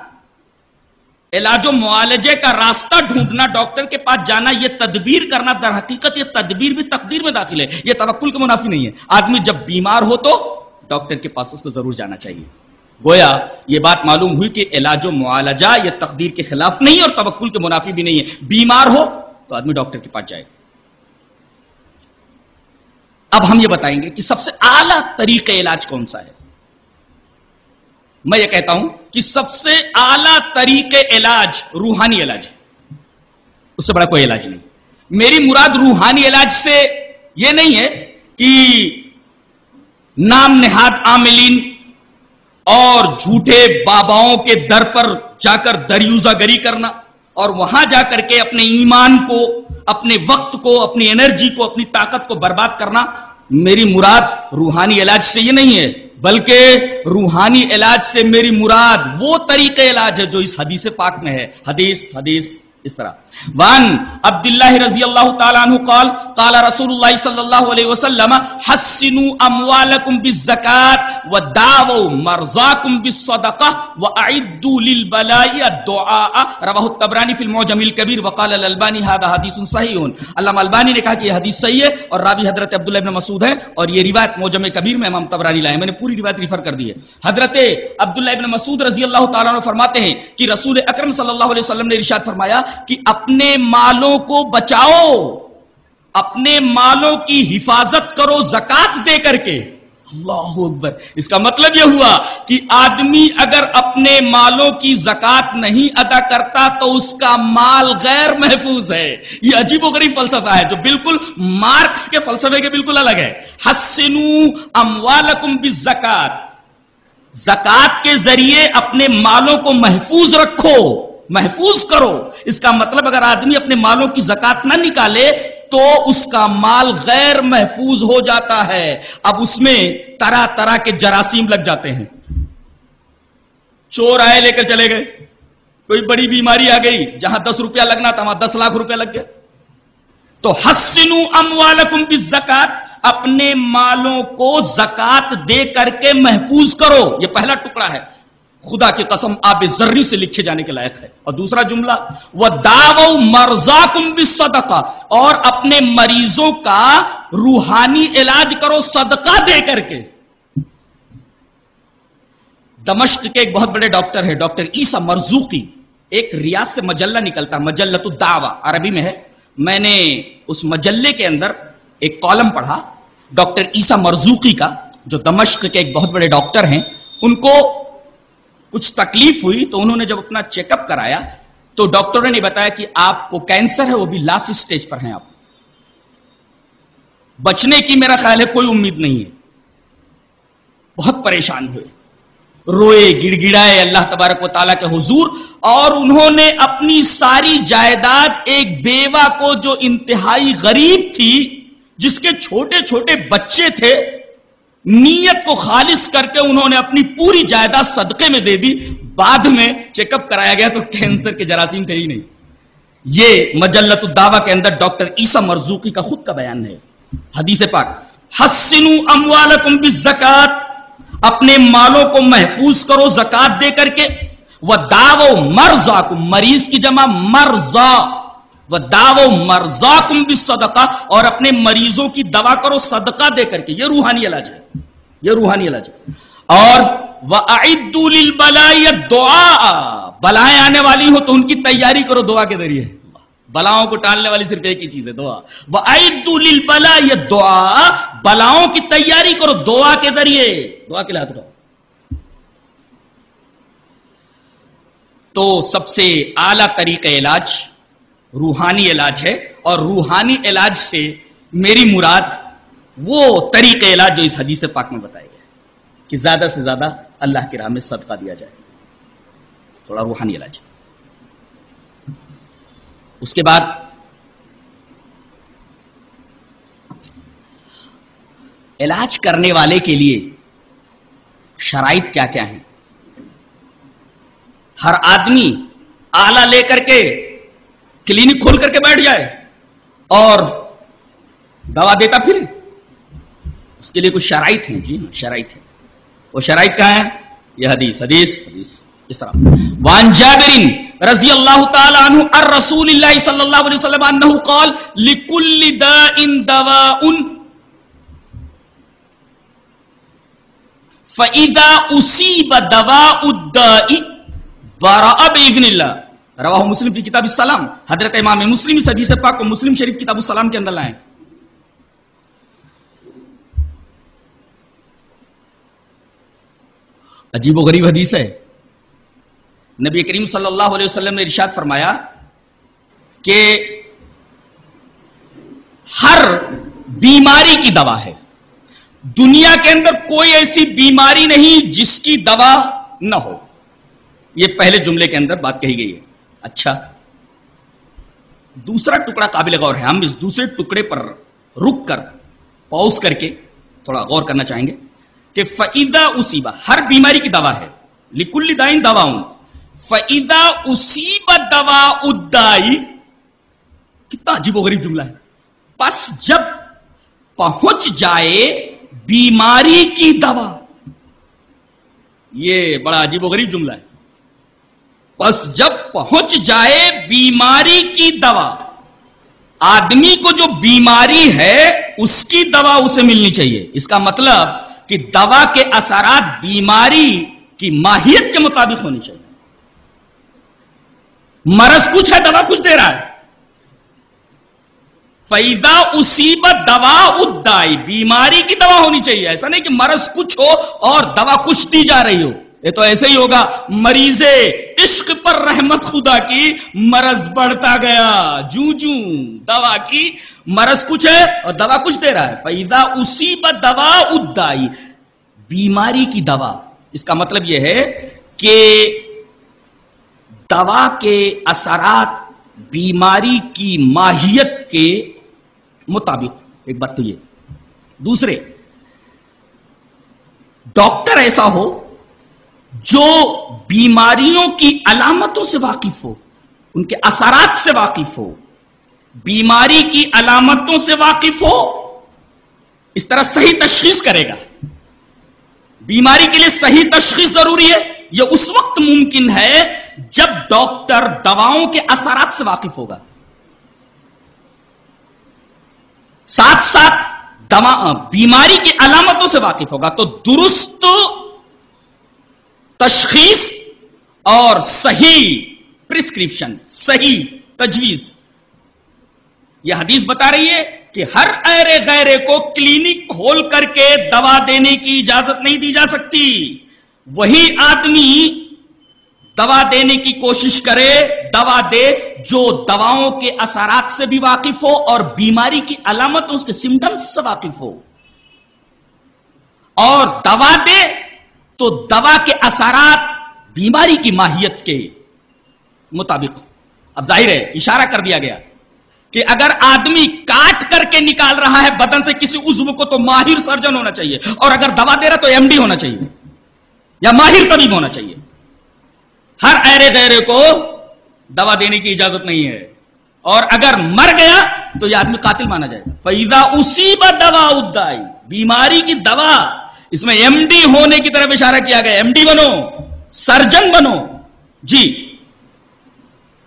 علاج و معالجے کا راستہ ڈھونڈنا، ڈاکٹر کے پاس جانا، یہ تدبیر کرنا، در حقیقت یہ تدبیر بھی تقدیر میں داخل ہے، یہ توکل کے منافی نہیں ہے۔ آدمی جب بیمار ہو تو ڈاکٹر کے پاس اس کو ضرور جانا چاہیے۔ گویا یہ بات معلوم ہوئی کہ علاج و معالجہ یہ تقدیر کے خلاف نہیں اور توکل کے منافی بھی نہیں ہے۔ بیمار ہو تو آدمی ڈاکٹر کے پاس جائے۔ اب ہم یہ بتائیں گے کہ سب سے اعلی طریقے علاج کون سا ہے؟ میں یہ کہتا ہوں کہ سب سے اعلی طریقے علاج روحانی علاج اس سے بڑا کوئی علاج نہیں۔ میری مراد روحانی علاج سے یہ نہیں ہے کہ نام نہاد عاملین اور جھوٹے باباؤں کے در پر جا کر دریوزہ گری کرنا اور وہاں جا کر کے اپنے ایمان کو، اپنے وقت کو، اپنی انرجی کو، اپنی طاقت کو برباد کرنا، میری مراد روحانی علاج سے یہ نہیں ہے۔ بلکہ روحانی علاج سے میری مراد وہ طریقے علاج ہے جو اس حدیث پاک میں ہے۔ حدیث حدیث، اس طرح۔ وان عبداللہ رضی اللہ تعالیٰ عنہ قال قال رسول اللہ صلی اللہ علیہ وسلم، حسنوا اموالکم بالزکاة ودعووا مرضاکم بالصدقہ واعدوا للبلائی الدعاء۔ رواہ التبرانی فی المعجم الكبیر وقال الالبانی، هذا حدیث صحیح علامہ البانی نے کہا کہ یہ حدیث صحیح ہے اور راوی حضرت عبداللہ ابن مسعود ہے اور یہ روایت معجم کبیر میں امام تبرانی لائے میں نے پوری روایت ریفر کر دی ہے۔ حضرت عبداللہ ابن مسعود رضی اللہ تعالیٰ عنہ فرماتے ہیں کہ رسول اکرم صلی اللہ علیہ وسلم نے ارشاد فرمایا کہ اپنے مالوں کو بچاؤ، اپنے مالوں کی حفاظت کرو زکات دے کر کے۔ اللہ اکبر۔ اس کا مطلب یہ ہوا کہ آدمی اگر اپنے مالوں کی زکات نہیں ادا کرتا تو اس کا مال غیر محفوظ ہے۔ یہ عجیب و غریب فلسفہ ہے جو بالکل مارکس کے فلسفے کے بالکل الگ ہے۔ حسنو اموالکم بالزکات زکات کے ذریعے اپنے مالوں کو محفوظ رکھو۔ محفوظ کرو۔ اس کا مطلب اگر آدمی اپنے مالوں کی زکات نہ نکالے تو اس کا مال غیر محفوظ ہو جاتا ہے۔ اب اس میں طرح طرح کے جراثیم لگ جاتے ہیں۔ چور آئے لے کر چلے گئے۔ کوئی بڑی بیماری آ گئی جہاں دس روپیہ لگنا تھا، وہاں دس لاکھ روپیہ لگ گیا تو حسنو اموالکم بالزکات اپنے مالوں کو زکات دے کر کے محفوظ کرو۔ یہ پہلا ٹکڑا ہے۔ خدا کی قسم آب ذری سے لکھے جانے کے لائق ہے۔ اور دوسرا جملہ وہ داو مرزا کم اور اپنے مریضوں کا روحانی علاج کرو، صدقہ دے کر کے۔ دمشق کے ایک بہت بڑے ڈاکٹر ہے ڈاکٹر عیسا مرزوقی۔ ایک ریاض سے مجلہ نکلتا مجلت الدعوہ، عربی میں ہے۔ میں نے اس مجلے کے اندر ایک کالم پڑھا، ڈاکٹر عیسا مرزوقی کا، جو دمشق کے ایک بہت بڑے ڈاکٹر ہیں۔ ان کو کچھ تکلیف ہوئی تو انہوں نے جب اپنا چیک اپ کرایا تو ڈاکٹروں نے بتایا کہ آپ کو کینسر ہے، وہ بھی لاسٹ اسٹیج پر ہیں آپ۔ بچنے کی میرا خیال ہے کوئی امید نہیں ہے۔ بہت پریشان ہوئے۔ روئے گڑ گڑائے اللہ تبارک و تعالیٰ کے حضور۔ اور انہوں نے اپنی ساری جائیداد ایک بیوہ کو جو انتہائی غریب تھی، جس کے چھوٹے چھوٹے بچے تھے نیت کو خالص کر کے انہوں نے اپنی پوری جائیداد صدقے میں دے دی، بعد میں چیک اپ کرایا گیا تو کینسر کے جراثیم تھے ہی نہیں۔ یہ مجلت الدعوہ کے اندر ڈاکٹر عیسا مرزوقی کا خود کا بیان ہے۔ حدیث پاک حسنو اموالکم بالزکات، اپنے مالوں کو محفوظ کرو، زکات دے کر کے۔ وہ داو مرزا مریض کی جمع مرزا وہ داو مرزا کم بھی صدقہ اور اپنے مریضوں کی دوا کرو، صدقہ دے کر کے۔ یہ روحانی علاج ہے۔ یہ روحانی علاج ہے۔ اور وہ دعا بلائیں آنے والی ہو تو ان کی تیاری کرو دعا کے ذریعے۔ بلاؤں کو ٹالنے والی صرف ایک ہی چیز ہے، دعا۔ وہ بلا یہ دعا بلاؤں کی تیاری کرو دعا کے ذریعے۔ دعا کے لحاظ کرو تو سب سے اعلی طریقہ علاج روحانی علاج ہے، اور روحانی علاج سے میری مراد وہ طریقے علاج جو اس حدیث پاک میں بتایا گیا کہ زیادہ سے زیادہ اللہ کی راہ میں صدقہ دیا جائے۔ تھوڑا روحانی علاج۔ اس کے بعد علاج کرنے والے کے لیے شرائط کیا کیا ہیں؟ ہر آدمی آلہ لے کر کے کلینک کھول کر کے بیٹھ جائے اور دوا دیتا پھر کے لیے کچھ شرائط ہیں۔ جی ہاں، شرائط ہے وہ شرائط کہاں ہے یہ حدیث حدیث حدیث۔ اس طرح۔ وان جابرین رضی اللہ تعالی عنہ الرسول اللہ صلی اللہ علیہ وسلم انہو قال، لکل دائن دواء۔ فَإِذَا أُصِيبَ دَوَاءُ الدَّاءِ، بَرَأَ بِإِذْنِ اللَّهِ۔ رواہ مسلم فی کتاب السلام۔ حضرت امام مسلم اس حدیث پاک کو مسلم شریف کتاب السلام کے اندر لائیں عجیب و غریب حدیث ہے۔ نبی کریم صلی اللہ علیہ وسلم نے ارشاد فرمایا کہ ہر بیماری کی دوا ہے۔ دنیا کے اندر کوئی ایسی بیماری نہیں جس کی دوا نہ ہو۔ یہ پہلے جملے کے اندر بات کہی گئی ہے۔ اچھا۔ دوسرا ٹکڑا قابل غور ہے۔ ہم اس دوسرے ٹکڑے پر رک کر پاؤز کر کے تھوڑا غور کرنا چاہیں گے۔ کہ فعیدہ اسیبہ ہر بیماری کی دوا ہے۔ لکل دائن دوا ہوں فعیدہ اسیبہ دوا ادائی کتنا عجیب و غریب جملہ ہے۔ پس جب پہنچ جائے بیماری کی دوا، یہ بڑا عجیب و غریب جملہ ہے۔ بس جب پہنچ جائے بیماری کی دوا، آدمی کو جو بیماری ہے، اس کی دوا اسے ملنی چاہیے۔ اس کا مطلب کہ دوا کے اثرات بیماری کی ماہیت کے مطابق ہونی چاہیے۔ مرض کچھ ہے، دوا کچھ دے رہا ہے۔ فیدا اصیبت دوا ادائی بیماری کی دوا ہونی چاہیے۔ ایسا نہیں کہ مرض کچھ ہو اور دوا کچھ دی جا رہی ہو۔ یہ تو ایسے ہی ہوگا، مریض عشق پر رحمت خدا کی مرض بڑھتا گیا۔ جو جو دوا کی مرض کچھ ہے اور دوا کچھ دے رہا ہے۔ فیدا اسی پر دوا ادائی بیماری کی دوا۔ اس کا مطلب یہ ہے کہ دوا کے اثرات بیماری کی ماہیت کے مطابق۔ ایک بات تو یہ۔ دوسرے، ڈاکٹر ایسا ہو جو بیماریوں کی علامتوں سے واقف ہو، ان کے اثرات سے واقف ہو، بیماری کی علامتوں سے واقف ہو، اس طرح صحیح تشخیص کرے گا۔ بیماری کے لیے صحیح تشخیص ضروری ہے، یہ اس وقت ممکن ہے جب ڈاکٹر دواؤں کے اثرات سے واقف ہوگا۔ ساتھ ساتھ دوا، بیماری کی علامتوں سے واقف ہوگا، تو درست تشخیص اور صحیح پرسکرپشن صحیح تجویز۔ یہ حدیث بتا رہی ہے کہ ہر ایرے غیرے کو کلینک کھول کر کے دوا دینے کی اجازت نہیں دی جا سکتی۔ وہی آدمی دوا دینے کی کوشش کرے، دوا دے جو دواؤں کے اثرات سے بھی واقف ہو اور بیماری کی علامتوں اس کے سمٹمس سے واقف ہو۔ اور دوا دے تو دوا کے اثرات بیماری کی ماہیت کے مطابق۔ اب ظاہر ہے، اشارہ کر دیا گیا کہ اگر آدمی کاٹ کر کے نکال رہا ہے، بدن سے کسی عزو کو تو ماہر سرجن ہونا چاہیے۔ اور اگر دوا دے رہا تو ایم ڈی ہونا چاہیے۔ یا ماہر طبیب ہونا چاہیے۔ ہر ایرے غیرے کو دوا دینے کی اجازت نہیں ہے۔ اور اگر مر گیا تو یہ آدمی قاتل مانا جائے گا۔ فیدا اسی ب دوا ادائی بیماری کی دوا اس میں ایم ڈی ہونے کی طرف اشارہ کیا گیا. ایم ڈی بنو، سرجن بنو. جی.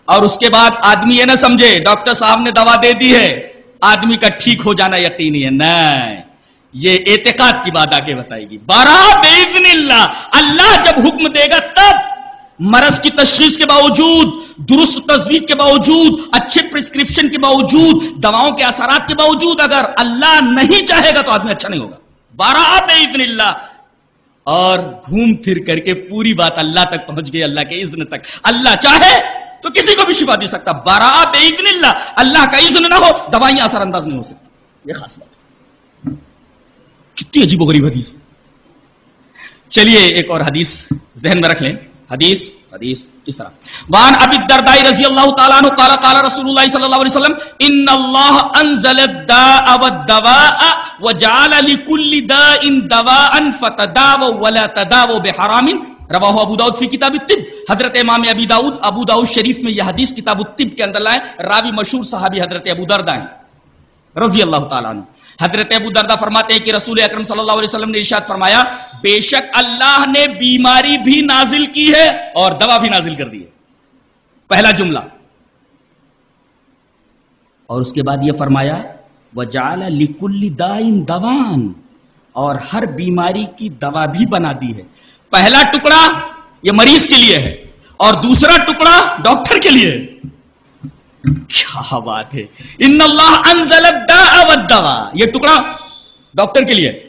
اور اس کے بعد آدمی یہ نہ سمجھے، ڈاکٹر صاحب نے دوا دے دی ہے. آدمی کا ٹھیک ہو جانا یقینی ہے. نہیں. یہ اعتقاد کی بات آگے بتائے گی. بارہ بے اللہ. اللہ جب حکم دے گا تب مرض کی تشخیص کے باوجود، درست تجویز کے باوجود، اچھے پرسکرپشن کے باوجود، دواؤں کے اثرات کے باوجود اگر اللہ نہیں چاہے گا تو آدمی اچھا نہیں ہوگا. بارہ بے اللہ۔ اور گھوم پھر کر کے پوری بات اللہ تک پہنچ گئی، اللہ کے اذن تک۔ اللہ چاہے تو کسی کو بھی شفا دے سکتا۔ بارہ بے اللہ۔ اللہ کا اذن نہ ہو، دوائیاں اثر انداز نہیں ہو سکتی۔ یہ خاص بات۔ کتنی عجیب و غریب حدیث۔ چلیے، ایک اور حدیث ذہن میں رکھ لیں۔ حدیث حدیث اس طرح؟ وان ابی الدرداء رضی اللہ تعالی عنہ قال قال رسول اللہ صلی اللہ علیہ وسلم، ان اللہ انزل الداء والدواء وجعل لكل داء دواء فتداووا ولا تداووا بحرام. رواہ ابو داؤد فی کتاب الطب۔ حضرت امام ابی داؤد ابو داؤد شریف میں یہ حدیث کتاب الطب کے اندر لائے، راوی مشہور صحابی حضرت ابو درداء ہیں۔ رضی اللہ تعالی عنہ۔ حضرت ابو دردہ فرماتے ہیں کہ رسول اکرم صلی اللہ علیہ وسلم نے ارشاد فرمایا، بے شک اللہ نے بیماری بھی نازل کی ہے اور دوا بھی نازل کر دی ہے۔ پہلا جملہ۔ اور اس کے بعد یہ فرمایا وہ جال لکل دائن دوان، اور ہر بیماری کی دوا بھی بنا دی ہے۔ پہلا ٹکڑا یہ مریض کے لیے ہے، اور دوسرا ٹکڑا ڈاکٹر کے لیے ہے۔ کیا بات ہے۔ ان اللہ انزل الداء والدواء۔ یہ ٹکڑا ڈاکٹر کے لیے۔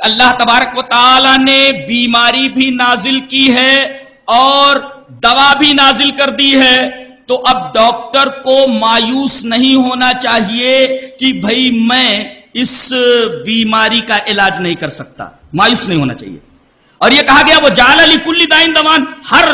اللہ تبارک و تعالی نے بیماری بھی نازل کی ہے اور دوا بھی نازل کر دی ہے۔ تو اب ڈاکٹر کو مایوس نہیں ہونا چاہیے کہ بھائی میں اس بیماری کا علاج نہیں کر سکتا۔ مایوس نہیں ہونا چاہیے۔ اور یہ کہا گیا، وہ جال علی کلی دائن دوان، ہر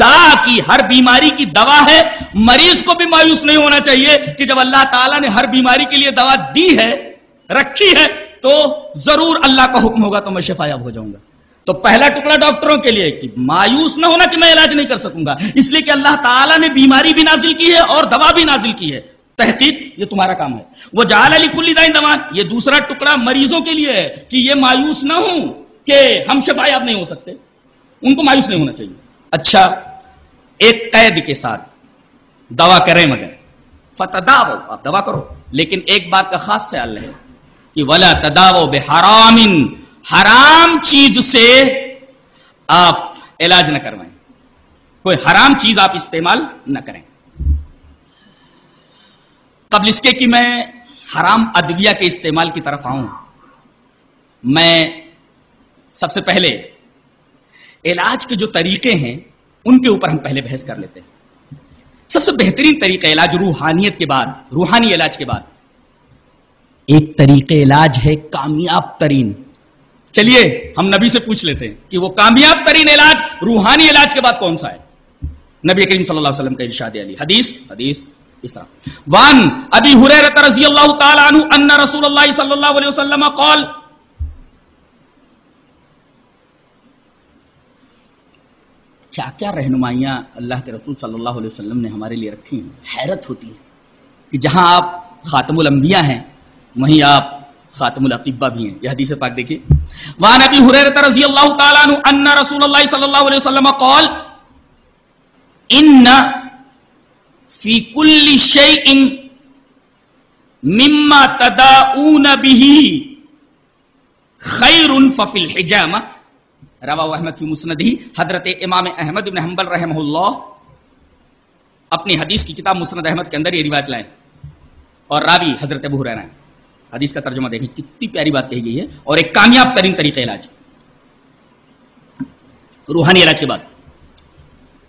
دا کی ہر بیماری کی دوا ہے۔ مریض کو بھی مایوس نہیں ہونا چاہیے کہ جب اللہ تعالیٰ نے ہر بیماری کے لیے دوا دی ہے، رکھی ہے، تو ضرور اللہ کا حکم ہوگا تو میں شفایاب ہو جاؤں گا۔ تو پہلا ٹکڑا ڈاکٹروں کے لیے کہ مایوس نہ ہونا کہ میں علاج نہیں کر سکوں گا۔ اس لیے کہ اللہ تعالیٰ نے بیماری بھی نازل کی ہے اور دوا بھی نازل کی ہے۔ تحقیق، یہ تمہارا کام ہے۔ وہ جال علی کلی دائن دوا۔ یہ دوسرا ٹکڑا مریضوں کے لیے ہے کہ یہ مایوس نہ ہوں کہ ہم شفایاب نہیں ہو سکتے۔ ان کو مایوس نہیں ہونا چاہیے۔ اچھا ایک قید کے ساتھ دوا کریں مگر۔ فتح آپ دوا کرو۔ لیکن ایک بات کا خاص خیال رہے۔ کہ ولا تداو بے حرام حرام چیز سے آپ علاج نہ کروائیں۔ کوئی حرام چیز آپ استعمال نہ کریں۔ قبل اس کے کہ میں حرام ادویہ کے استعمال کی طرف آؤں۔ میں سب سے پہلے علاج کے جو طریقے ہیں ان کے اوپر ہم پہلے بحث کر لیتے ہیں۔ سب سے بہترین طریقہ علاج روحانیت کے بعد، روحانی علاج کے بعد۔ ایک طریقہ علاج ہے کامیاب ترین۔ چلیے، ہم نبی سے پوچھ لیتے ہیں کہ وہ کامیاب ترین علاج، روحانی علاج کے بعد کون سا ہے؟ نبی کریم صلی اللہ علیہ وسلم کا ارشاد علی۔ حدیث حدیث وان ابی حریرہ رضی اللہ تعالی عنہ ان رسول اللہ صلی اللہ علیہ وسلم قال کیا کیا رہنمائیاں اللہ کے رسول صلی اللہ علیہ وسلم نے ہمارے لیے رکھی ہیں؟ حیرت ہوتی ہے کہ جہاں آپ خاتم الانبیاء ہیں، وہیں آپ خاتم العطبہ بھی ہیں۔ یہ حدیث پاک دیکھیے۔ وہاں نبی حریرت رضی اللہ تعالیٰ عنہ ان رسول اللہ صلی اللہ علیہ وسلم قال ان فی کل شیء مما تداؤون به خیر ففی الحجامہ روا احمد فی مسندی حضرت امام احمد بن حنبل رحمہ اللہ اپنی حدیث کی کتاب مسند احمد کے اندر یہ روایت لائیں۔ اور راوی حضرت ابو حریرہ حدیث کا ترجمہ دیکھیں، کتنی پیاری بات کہی گئی ہے اور ایک کامیاب ترین طریقہ علاج۔ روحانی علاج کے بعد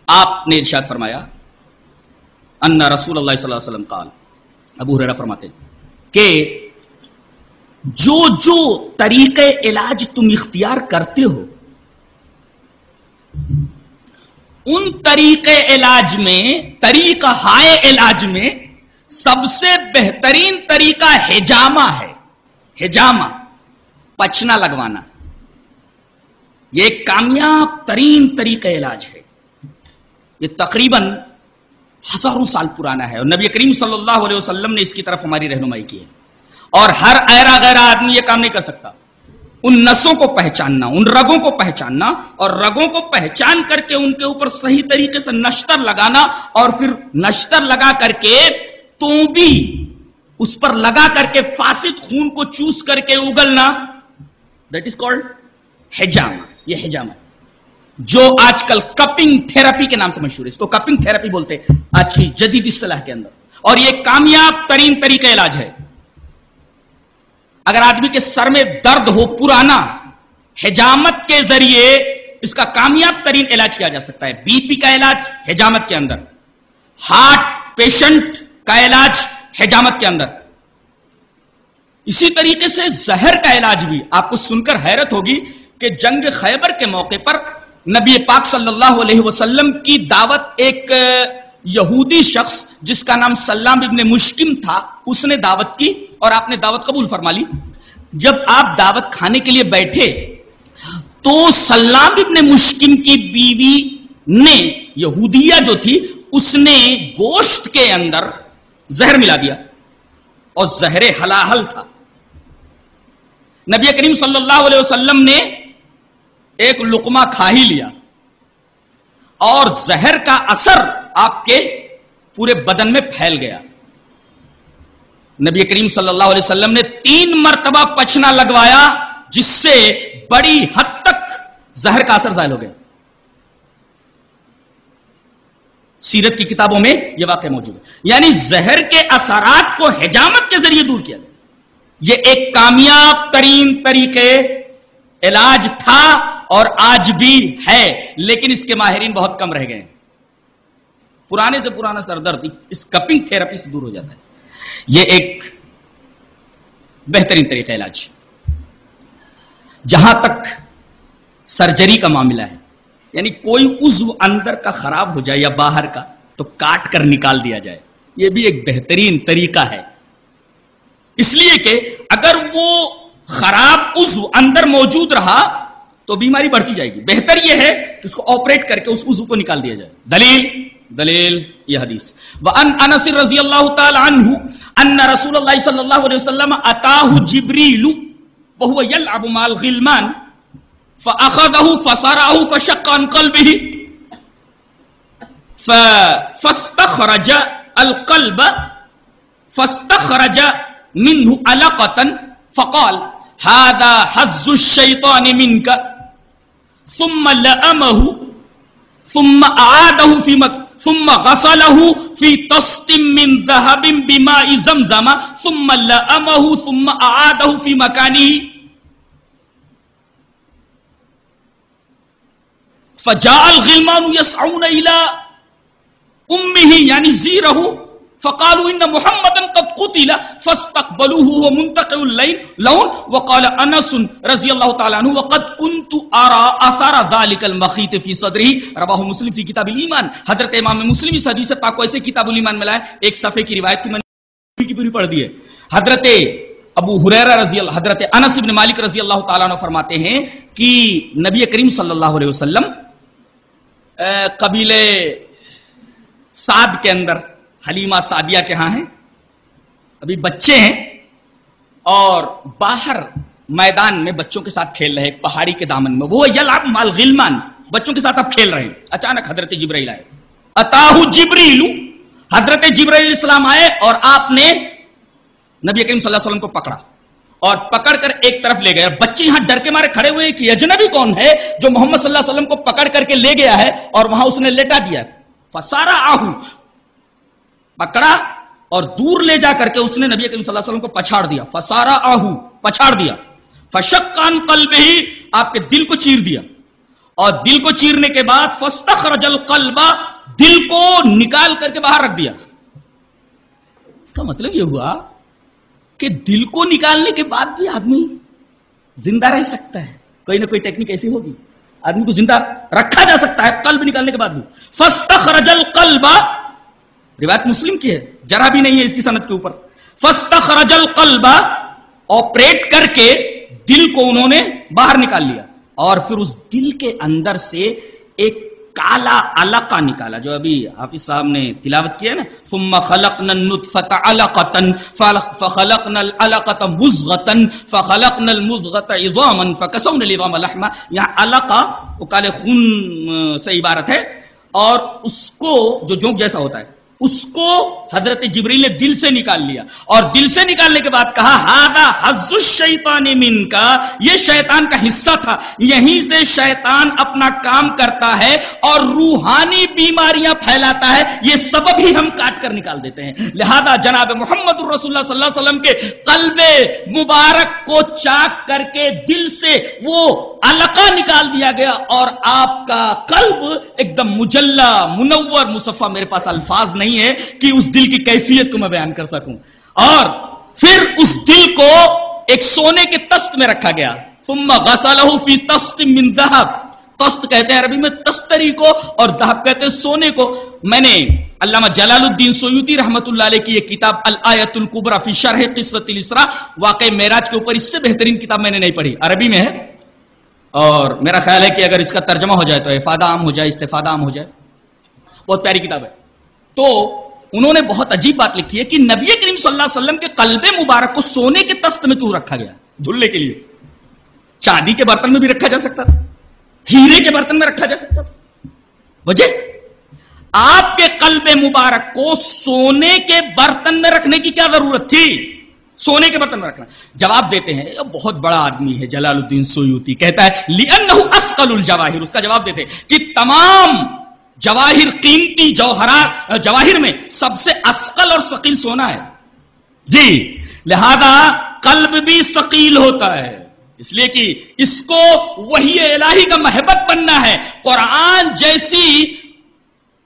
آپ نے ارشاد فرمایا، ان رسول اللہ صلی اللہ علیہ وسلم قال، ابو حریرہ فرماتے کہ جو جو طریقہ علاج تم اختیار کرتے ہو ان طریقے علاج میں، طریقہ ہائے علاج میں سب سے بہترین طریقہ ہجامہ ہے۔ ہجامہ پچنا لگوانا۔ یہ ایک کامیاب ترین طریقہ علاج ہے۔ یہ تقریباً ہزاروں سال پرانا ہے اور نبی کریم صلی اللہ علیہ وسلم نے اس کی طرف ہماری رہنمائی کی ہے۔ اور ہر ایرا غیرہ آدمی یہ کام نہیں کر سکتا۔ ان نسوں کو پہچاننا، ان رگوں کو پہچاننا اور رگوں کو پہچان کر کے ان کے اوپر صحیح طریقے سے نشتر لگانا اور پھر نشتر لگا کر کے تو بھی اس پر لگا کر کے فاسد خون کو چوس کر کے اگلنا۔ دیٹ از کالڈ ہیجاما یہ ہیجاما جو آج کل کپنگ تھراپی کے نام سے مشہور ہے، اس کو کپنگ تھراپی بولتے آج کی جدید اصطلاح کے اندر۔ اور یہ کامیاب ترین طریقہ علاج ہے۔ اگر آدمی کے سر میں درد ہو پرانا حجامت کے ذریعے اس کا کامیاب ترین علاج کیا جا سکتا ہے، بی پی کا علاج حجامت کے اندر، ہارٹ پیشنٹ کا علاج حجامت کے اندر۔ اسی طریقے سے زہر کا علاج بھی، آپ کو سن کر حیرت ہوگی کہ جنگ خیبر کے موقع پر نبی پاک صلی اللہ علیہ وسلم کی دعوت ایک یہودی شخص جس کا نام سلام ابن مشکم تھا، اس نے دعوت کی اور آپ نے دعوت قبول فرما لی۔ جب آپ دعوت کھانے کے لیے بیٹھے، تو سلام ابن مشکم کی بیوی نے، یہودیہ جو تھی، اس نے گوشت کے اندر زہر ملا دیا اور زہر حلاحل تھا۔ نبی کریم صلی اللہ علیہ وسلم نے ایک لقمہ کھا ہی لیا اور زہر کا اثر آپ کے پورے بدن میں پھیل گیا۔ نبی کریم صلی اللہ علیہ وسلم نے تین مرتبہ پچنا لگوایا، جس سے بڑی حد تک زہر کا اثر ظاہر ہو گیا۔ سیرت کی کتابوں میں یہ واقع موجود ہے۔ یعنی زہر کے اثرات کو حجامت کے ذریعے دور کیا گیا۔ یہ ایک کامیاب ترین طریقے علاج تھا اور آج بھی ہے، لیکن اس کے ماہرین بہت کم رہ گئے پرانے سے پرانا سر درد اس کپنگ تھراپی سے دور ہو جاتا ہے۔ یہ ایک بہترین طریقہ علاج۔ جہاں تک سرجری کا معاملہ ہے یعنی کوئی عضو اندر کا خراب ہو جائے یا باہر کا، تو کاٹ کر نکال دیا جائے۔ یہ بھی ایک بہترین طریقہ ہے۔ اس لیے کہ اگر وہ خراب عضو اندر موجود رہا، تو بیماری بڑھتی جائے گی۔ بہتر یہ ہے کہ اس کو آپریٹ کر کے اس عضو کو نکال دیا جائے۔ دلیل دلیل یہ حدیث. وان انس رضی اللہ تعالی عنہ ان رسول اللہ صلی اللہ علیہ وسلم اتاہ جبریل وهو يلعب مع الغلمان فاخذه فصرعه فشق عن قلبه فاستخرج القلب فاستخرج منه علقة فقال، هذا حز الشيطان منك. ثم لأمه، ثم أعاده في مكة ثم غسله في طست من ذهب بماء زمزم، ثم لأمه، ثم أعاده في مكانه. فجاء الغلمان يسعون إلى أمه یعنی يعني زيره فقالوا ان محمدا قد قتل فاستقبلوه وهو منتقع الليل، لون. وقال انس رضي الله تعالى عنه، وقد كنت ارى اثر ذلك المخيط في صدره. رواه مسلم في كتاب الايمان حضرت امام مسلم اس حدیث پاک کو ایسے کتاب الايمان میں لائے، ایک صفحے کی روایت کی میں نے کی پوری پڑھ دی ہے. حضرت ابو حریرہ رضی اللہ، حضرت انس بن مالک رضی اللہ تعالیٰ عنہ فرماتے ہیں کہ نبی کریم صلی اللہ علیہ وسلم قبیلے سعد کے اندر حلیمہ سعدیہ کے ہاں ہیں۔ ابھی بچے ہیں اور باہر میدان میں بچوں کے ساتھ کھیل رہے پہاڑی کے دامن میں۔ وہ یلعب مال غلمان بچوں کے ساتھ اب کھیل رہے ہیں۔ اچانک حضرت جبرائیل آئے۔ اتاہ جبریل حضرت جبرائیل السلام آئے اور آپ نے نبی کریم صلی اللہ علیہ وسلم کو پکڑا اور پکڑ کر ایک طرف لے گئے۔ بچے یہاں ڈر کے مارے کھڑے ہوئے کہ اجنبی کون ہے جو محمد صلی اللہ علیہ وسلم کو پکڑ کر کے لے گیا ہے اور وہاں اس نے لیٹا دیا فسارا آہو پکڑا اور دور لے جا کر کے اس نے نبی کریم صلی اللہ علیہ وسلم کو پچھاڑ دیا۔ فسارا آہو پچھاڑ دیا۔ فشکان قلب ہی آپ کے دل کو چیر دیا۔ اور دل کو چیرنے کے بعد فستخرج القلب، دل کو نکال کر کے باہر رکھ دیا۔ اس کا مطلب یہ ہوا کہ دل کو نکالنے کے بعد بھی آدمی زندہ رہ سکتا ہے۔ کوئی نہ کوئی ٹیکنیک ایسی ہوگی۔ آدمی کو زندہ رکھا جا سکتا ہے، قلب نکالنے کے بعد بھی۔ فستخرج القلب روایت مسلم کی ہے جرا بھی نہیں ہے اس کی صنعت کے اوپر۔ فستخرج القلب آپریٹ کر کے دل کو انہوں نے باہر نکال لیا۔ اور پھر اس دل کے اندر سے ایک کالا علقہ نکالا، جو ابھی حافظ صاحب نے تلاوت کیا نا۔ ثم خلقنا النطفة علقة فخلقنا العلقة مزغة، فخلقنا المزغة عظاما، فكسونا العظام لحما۔ یہاں علقہ وہ کالے خون سے عبارت ہے۔ اور اس کو جو جوک جیسا ہوتا ہے۔ اس کو حضرت جبریل نے دل سے نکال لیا اور دل سے نکالنے کے بعد کہا ہادا حز الشیطان من کا یہ شیطان کا حصہ تھا۔ یہیں سے شیطان اپنا کام کرتا ہے اور روحانی بیماریاں پھیلاتا ہے۔ یہ سبب ہی ہم کاٹ کر نکال دیتے ہیں۔ لہذا جناب محمد الرسول اللہ صلی اللہ علیہ وسلم کے قلب مبارک کو چاک کر کے دل سے وہ علقہ نکال دیا گیا اور آپ کا قلب ایک دم مجلہ، منور، مصفہ، میرے پاس الفاظ نہیں نہیں ہے کہ اس دل کی کیفیت کو میں بیان کر سکوں۔ اور پھر اس دل کو ایک سونے کے تست میں رکھا گیا۔ ثم غسلہ فی تست من ذهب تست کہتے ہیں عربی میں تستری کو اور دہب کہتے ہیں سونے کو۔ میں نے علامہ جلال الدین سیوتی رحمت اللہ علیہ کی یہ کتاب الایت الکبرى فی شرح قصۃ الاسراء۔ واقع معراج کے اوپر اس سے بہترین کتاب میں نے نہیں پڑھی۔ عربی میں ہے۔ اور میرا خیال ہے کہ اگر اس کا ترجمہ ہو جائے تو افادہ عام ہو جائے استفادہ عام ہو جائے۔ بہت پیاری کتاب ہے۔ تو انہوں نے بہت عجیب بات لکھی ہے کہ نبی کریم صلی اللہ علیہ وسلم کے قلب مبارک کو سونے کے تست میں کیوں رکھا گیا؟ دھلنے کے لیے۔ چاندی کے برتن میں بھی رکھا جا سکتا تھا۔ ہیرے کے برتن میں رکھا جا سکتا تھا۔ وجہ؟ آپ کے قلب مبارک کو سونے کے برتن میں رکھنے کی کیا ضرورت تھی؟ سونے کے برتن میں رکھنا۔ جواب دیتے ہیں بہت بڑا آدمی ہے، جلال الدین سویوتی کہتا ہے، لِأَنَّهُ أَسْقَلُ الْجَوَاهِرُ۔ اس کا جواب دیتے ہیں کہ تمام جواہر قیمتی جوہرات جواہر میں سب سے اسقل اور ثقیل سونا ہے۔ جی لہذا قلب بھی ثقیل ہوتا ہے۔ اس لیے کہ اس کو وہی الہی کا محبت بننا ہے۔ قرآن جیسی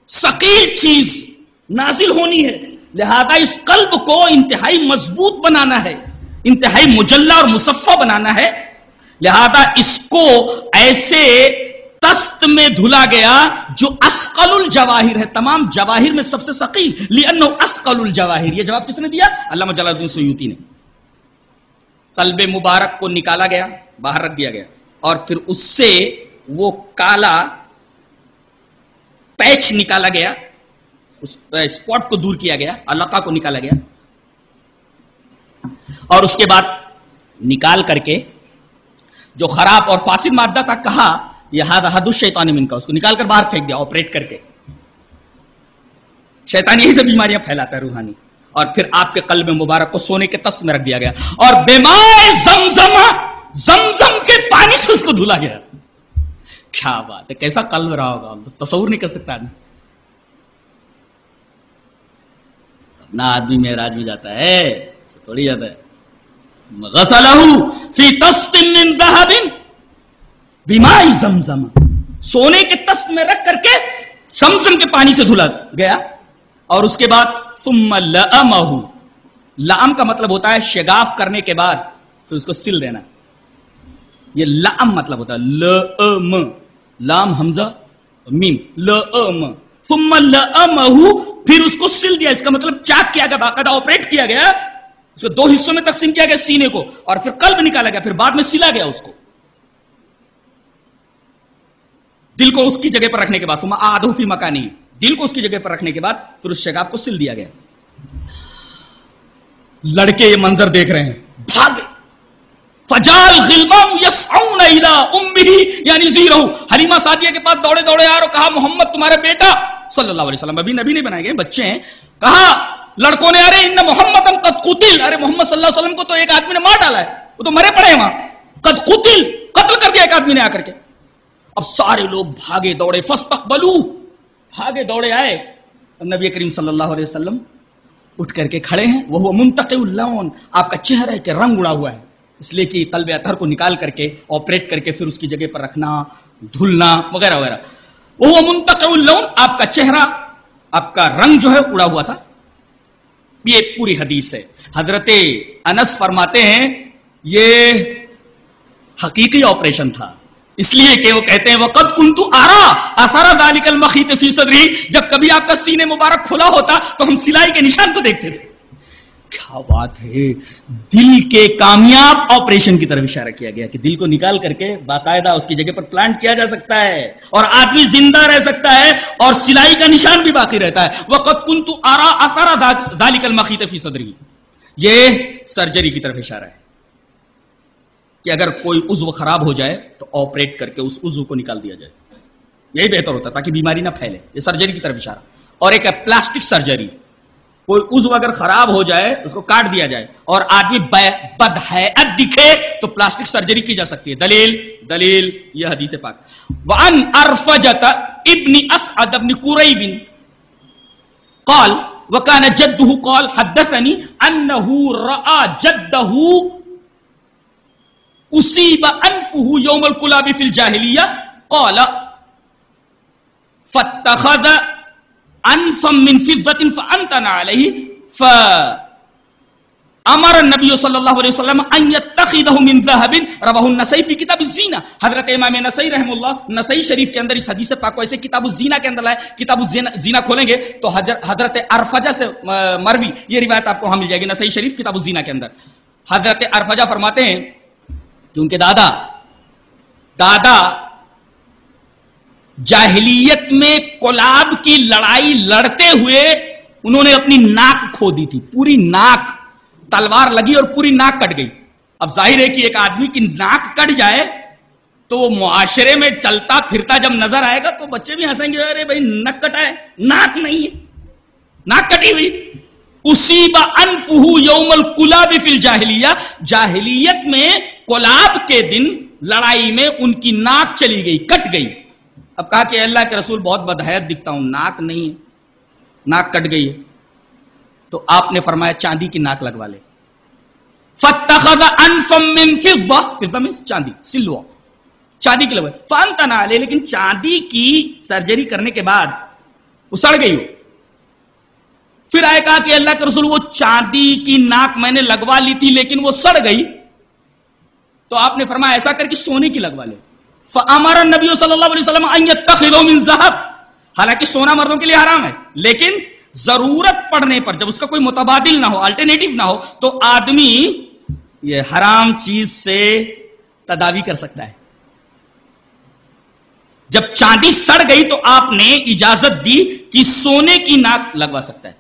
ثقیل چیز نازل ہونی ہے۔ لہذا اس قلب کو انتہائی مضبوط بنانا ہے۔ انتہائی مجلہ اور مصفہ بنانا ہے۔ لہذا اس کو ایسے تست میں دھلا گیا جو اسقل الجواہر ہے، تمام جواہر میں سب سے ثقیل لئنه اسقل الجواہر۔ یہ جواب کس نے دیا؟ علامہ جلال الدین سیوطی نے۔ قلب مبارک کو نکالا گیا، باہر رکھ دیا گیا۔ اور پھر اس سے وہ کالا پیچ نکالا گیا۔ اس اسپاٹ کو دور کیا گیا علقہ کو نکالا گیا۔ اور اس کے بعد نکال کر کے جو خراب اور فاسد مادہ تھا، کہا یہ حد الشیطان من کا اس کو نکال کر باہر پھینک دیا آپریٹ کر کے۔ شیطان یہی سے بیماریاں پھیلاتا ہے روحانی۔ اور پھر آپ کے قلب مبارک کو سونے کے تست میں رکھ دیا گیا۔ اور بیمار زمزم زمزم کے پانی سے اس کو دھلا گیا۔ کیا بات ہے، کیسا قلب رہا ہوگا؟ تصور نہیں کر سکتا آدمی۔ اپنا آدمی معراج میں جاتا ہے تھوڑی جاتا ہے۔ غسلہ فی تست من ذهب بیمائی زمزم۔ سونے کے تست میں رکھ کر کے سمسم کے پانی سے دھلا گیا۔ اور اس کے بعد ثم لأمہ لام کا مطلب ہوتا ہے شگاف کرنے کے بعد، پھر اس کو سل دینا۔ یہ لام مطلب ہوتا ہے لأم لام، حمزہ، میم۔ لأم ثم لأمہ پھر اس کو سل دیا۔ اس کا مطلب چاک کیا گیا، باقاعدہ آپریٹ کیا گیا۔ اس کو دو حصوں میں تقسیم کیا گیا سینے کو۔ اور پھر قلب نکالا گیا، پھر بعد میں سلا گیا اس کو۔ دل کو اس کی جگہ پر رکھنے کے بعد آدھو فی مکانی۔ دل کو اس کی جگہ پر رکھنے کے بعد، پھر اس شگاف کو سل دیا گیا۔ لڑکے یہ منظر دیکھ رہے ہیں۔ بھاگ۔ فجال غلبم یسعون الى امه یعنی زیرو۔ حلیمہ سعدیہ کے پاس دوڑے دوڑے آ اور کہا، محمد تمہارے بیٹا صلی اللہ علیہ وسلم، ابھی نبی نہیں بنائے گئے، بچے ہیں۔ کہا، لڑکوں نے، ارے، ان محمد قد قتل ارے، محمد صلی اللہ علیہ وسلم کو تو ایک آدمی نے مار ڈالا ہے، وہ تو مرے پڑے ہیں وہاں۔ قد قتل قتل کر دیا ایک آدمی نے آ کر کے۔ اب سارے لوگ بھاگے دوڑے فستقبلو بھاگے دوڑے آئے۔ نبی کریم صلی اللہ علیہ وسلم اٹھ کر کے کھڑے ہیں وہ منتقل اللون۔ آپ کا چہرہ کے رنگ اڑا ہوا ہے۔ اس لیے کہ قلب اطہر کو نکال کر کے آپریٹ کر کے پھر اس کی جگہ پر رکھنا، دھلنا، وغیرہ وغیرہ۔ وہ منتقل اللون۔ آپ کا چہرہ، آپ کا رنگ جو ہے اڑا ہوا تھا۔ یہ پوری حدیث ہے۔ حضرت انس فرماتے ہیں، یہ حقیقی آپریشن تھا۔ اس لیے کہ وہ کہتے ہیں وقت کن تو آرا آسارا دالک المخیط فی صدری جب کبھی آپ کا سینے مبارک کھلا ہوتا تو ہم سلائی کے نشان کو دیکھتے تھے۔ کیا بات ہے؟ دل کے کامیاب آپریشن کی طرف اشارہ کیا گیا کہ دل کو نکال کر کے باقاعدہ اس کی جگہ پر پلانٹ کیا جا سکتا ہے اور آدمی زندہ رہ سکتا ہے اور سلائی کا نشان بھی باقی رہتا ہے۔ وقت کن تو آرا آسارا دالک المخیط فی صدری یہ سرجری کی طرف اشارہ ہے۔ کہ اگر کوئی عضو خراب ہو جائے تو آپریٹ کر کے اس عضو کو نکال دیا جائے۔ یہی بہتر ہوتا ہے تاکہ بیماری نہ پھیلے۔ یہ سرجری کی طرف اشارہ۔ اور ایک ہے پلاسٹک سرجری کوئی عضو اگر خراب ہو جائے اس کو کاٹ دیا جائے اور آدمی بد دکھے تو پلاسٹک سرجری کی جا سکتی ہے۔ دلیل دلیل یہ حدیث پاک۔ وان ارفجت ابن اسعد ابن قریب قال، وكان جده قال، حدثني انه راى جده اصيب انفه يوم الكلاب في الجاهليه قال، فاتخذ انفم من فضه فانتن عليه ف امر النبی صلی اللہ علیہ وسلم ان يتخذه من ذهب. رواه النسائی فی کتاب الزینا حضرت امام نسائی رحم اللہ نسائی شریف کے اندر اس حدیث پاک کو ایسے کتاب الزینا کے اندر لائے، کتاب الزینا کھولیں گے تو حضرت ارفجہ سے مروی، یہ روایت آپ کو ہم مل جائے گی نسائی شریف کتاب الزینا کے اندر۔ حضرت ارفجہ فرماتے ہیں کہ ان کے دادا دادا، جاہلیت میں کلاب کی لڑائی لڑتے ہوئے انہوں نے اپنی ناک کھو دی تھی، پوری ناک، تلوار لگی اور پوری ناک کٹ گئی۔ اب ظاہر ہے کہ ایک آدمی کی ناک کٹ جائے تو وہ معاشرے میں چلتا پھرتا جب نظر آئے گا تو بچے بھی ہنسیں گے، ارے بھائی نک کٹا ہے، ناک نہیں ہے، ناک کٹی ہوئی۔ اسی انفہ یوم القلاب فی الجاہلیہ، جاہلیت میں کلاب کے دن لڑائی میں ان کی ناک چلی گئی، کٹ گئی۔ اب کہا کہ اللہ کے رسول، بہت بدحیت دکھتا ہوں، ناک نہیں ہے۔ ناک کٹ گئی۔ ہے تو آپ نے فرمایا چاندی کی ناک لگوا لے۔ فتخذ انفم من فضہ فضہ میں چاندی سلوا چاندی کی لگوا فان تنا لے لیکن چاندی کی سرجری کرنے کے بعد وہ سڑ گئی ہو پھر آئے کہا کہ اللہ کے رسول وہ چاندی کی ناک میں نے لگوا لی تھی لیکن وہ سڑ گئی۔ تو آپ نے فرمایا ایسا کر کے سونے کی لگوا لے۔ فامر النبی صلی اللہ علیہ وسلم من حالانکہ سونا مردوں کے لیے حرام ہے، لیکن ضرورت پڑنے پر جب اس کا کوئی متبادل نہ ہو الٹرنیٹو نہ ہو، تو آدمی یہ حرام چیز سے تداوی کر سکتا ہے۔ جب چاندی سڑ گئی تو آپ نے اجازت دی کہ سونے کی ناک لگوا سکتا ہے۔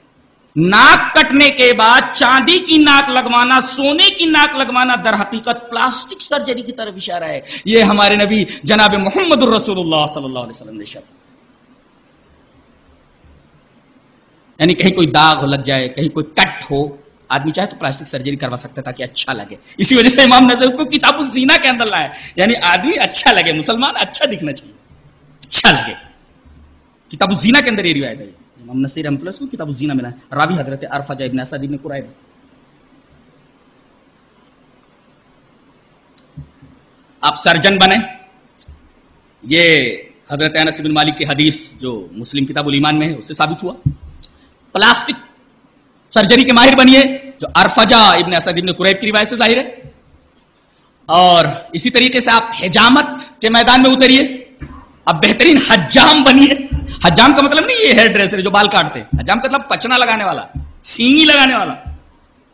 ناک کٹنے کے بعد چاندی کی ناک لگوانا، سونے کی ناک لگوانا در حقیقت پلاسٹک سرجری کی طرف اشارہ ہے۔ یہ ہمارے نبی جناب محمد الرسول اللہ صلی اللہ علیہ وسلم نے شد یعنی کہیں کوئی داغ لگ جائے، کہیں کوئی کٹ ہو، آدمی چاہے تو پلاسٹک سرجری کروا سکتا تاکہ اچھا لگے۔ اسی وجہ سے امام نظر کو کتاب الزینا کے اندر لائے یعنی آدمی اچھا لگے، مسلمان اچھا دکھنا چاہیے۔ اچھا لگے۔ کتاب الزینا کے اندر یہ روایت ہے۔ امام نصیر رحمۃ اللہ کو کتاب الزینا ملا ہے راوی حضرت عرفہ ابن اسد ابن قرائب آپ سرجن بنے یہ حضرت انس بن مالک کی حدیث جو مسلم کتاب الایمان میں ہے اس سے ثابت ہوا پلاسٹک سرجری کے ماہر بنیے جو ارفجا ابن اسد ابن قریب کی روایت سے ظاہر ہے اور اسی طریقے سے آپ حجامت کے میدان میں اتریے اب بہترین حجام بنیے حجام کا مطلب نہیں یہ ہیئر ڈریسر جو بال کاٹتے حجام کا مطلب پچنا لگانے والا سینگی لگانے والا۔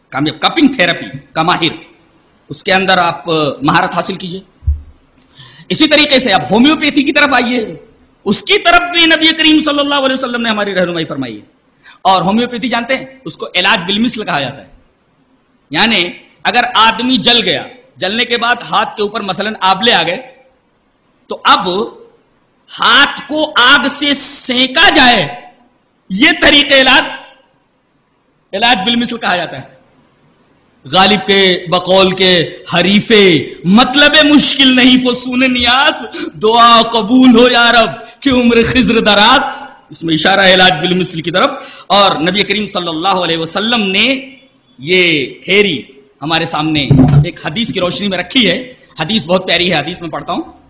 کامیاب، کپنگ تھراپی کا ماہر۔ اس کے اندر آپ مہارت حاصل کیجیے۔ اسی طریقے سے آپ ہومیوپیتھی کی طرف آئیے۔ اس کی طرف بھی نبی کریم صلی اللہ علیہ وسلم نے ہماری رہنمائی فرمائی ہے۔ اور ہومیوپیتھی جانتے ہیں؟ اس کو علاج بالمثل کہا جاتا ہے۔ یعنی اگر آدمی جل گیا، جلنے کے بعد ہاتھ کے اوپر مثلا آبلے آ گئے، تو اب ہاتھ کو آگ سے سینکا جائے، یہ طریقے علاج علاج بالمثل کہا جاتا ہے۔ غالب کے، بقول کے حریفے مطلب مشکل نہیں فسون نیاز، دعا قبول ہو یا رب، کہ عمر خزر دراز۔ اس میں اشارہ ہے علاج بالمثل کی طرف۔ اور نبی کریم صلی اللہ علیہ وسلم نے یہ تھیری ہمارے سامنے ایک حدیث کی روشنی میں رکھی ہے۔ حدیث بہت پیاری ہے، حدیث میں پڑھتا ہوں۔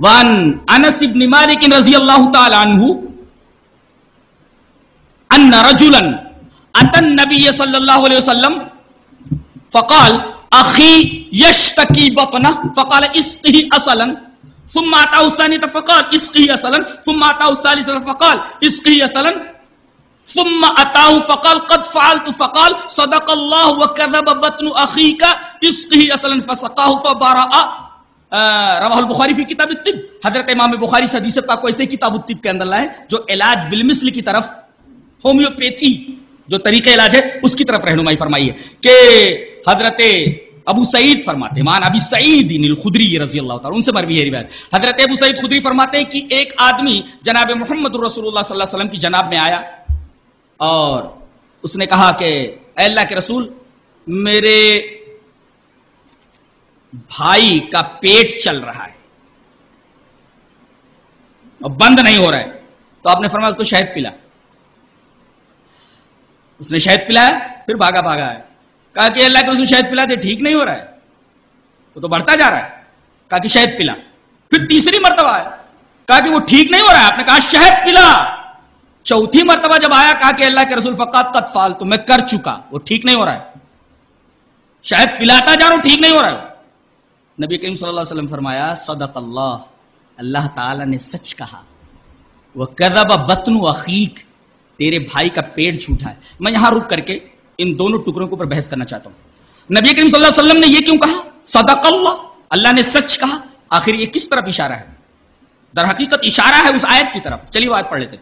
وان انس ابن مالک رضی اللہ تعالی عنہ ان رجلا اتى النبي صلى الله عليه وسلم فقال اخي يشتكي بطنه فقال اسقه اصلا ثم اتاه الثاني فقال اسقه اصلا ثم اتاه الثالث فقال اسقه اصلا ثم اتاه فقال، قد فعلت فقال، صدق الله وكذب بطن اخيك اسقه اصلا فسقاه، فبرأ رواہ البخاری فی کتاب الطب۔ حضرت امام بخاری سے حدیث پاک کو ایسے کتاب الطب کے اندر لائے، جو علاج بالمثل کی طرف، ہومیوپیتھی جو طریقہ علاج ہے، اس کی طرف رہنمائی فرمائی ہے کہ حضرت ابو سعید فرماتے ہیں مان ابی سعید الخدری رضی اللہ تعالیٰ، ان سے مروی ہے روایت۔ حضرت ابو سعید خدری فرماتے ہیں کہ ایک آدمی جناب محمد رسول اللہ صلی اللہ علیہ وسلم کی جناب میں آیا اور اس نے کہا کہ اے اللہ کے رسول، میرے بھائی کا پیٹ چل رہا ہے۔ اور بند نہیں ہو رہا ہے۔ تو آپ نے فرمایا اس کو شہد پلا۔ اس نے شہد پلایا، پھر بھاگا بھاگا ہے۔ کہا کہ اللہ کے رسول شہد پلا دے ٹھیک نہیں ہو رہا ہے۔ وہ تو بڑھتا جا رہا ہے۔ کہا کہ شہد پلا۔ پھر تیسری مرتبہ ہے کہا کہ وہ ٹھیک نہیں ہو رہا ہے۔ آپ نے کہا شہد پلا۔ چوتھی مرتبہ جب آیا، کہا کہ اللہ کے رسول فقات قد فال تو میں کر چکا، وہ ٹھیک نہیں ہو رہا ہے۔ شاید پلاتا جا رہا ہوں، ٹھیک نہیں ہو رہا ہے۔ نبی کریم صلی اللہ علیہ وسلم فرمایا صدق اللہ اللہ تعالی نے سچ کہا وہ کدب بتن عقیق تیرے بھائی کا پیٹ جھوٹا ہے۔ میں یہاں رک کر کے ان دونوں ٹکڑوں کے اوپر بحث کرنا چاہتا ہوں۔ نبی کریم صلی اللہ علیہ وسلم نے یہ کیوں کہا؟ صدق اللہ اللہ نے سچ کہا۔ آخر یہ کس طرف اشارہ ہے؟ در حقیقت اشارہ ہے اس آیت کی طرف۔ چلیے وہ آیت پڑھ لیتے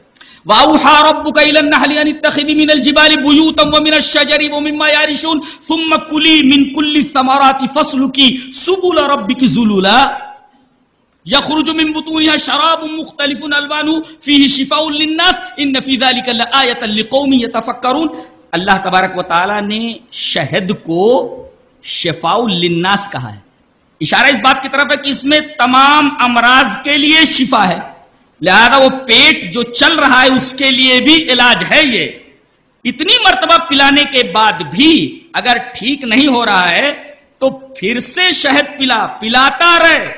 واوحى ربك الى النحل ان اتخذي من الجبال بيوتا ومن الشجر ومما يعرشون ثم كلي من كل الثمرات فاسلكي سبل ربك ذلولا يخرج من بطونها شراب مختلف الوانه فيه شفاء للناس. ان في ذلك لآية لقوم يتفكرون. اللہ تبارک و تعالی نے شہد کو شفاء للناس کہا ہے۔ اشارہ اس بات کی طرف ہے کہ اس میں تمام امراض کے لیے شفا ہے۔ لہذا وہ پیٹ جو چل رہا ہے اس کے لیے بھی علاج ہے یہ۔ اتنی مرتبہ پلانے کے بعد بھی اگر ٹھیک نہیں ہو رہا ہے، تو پھر سے شہد پلا، پلاتا رہے۔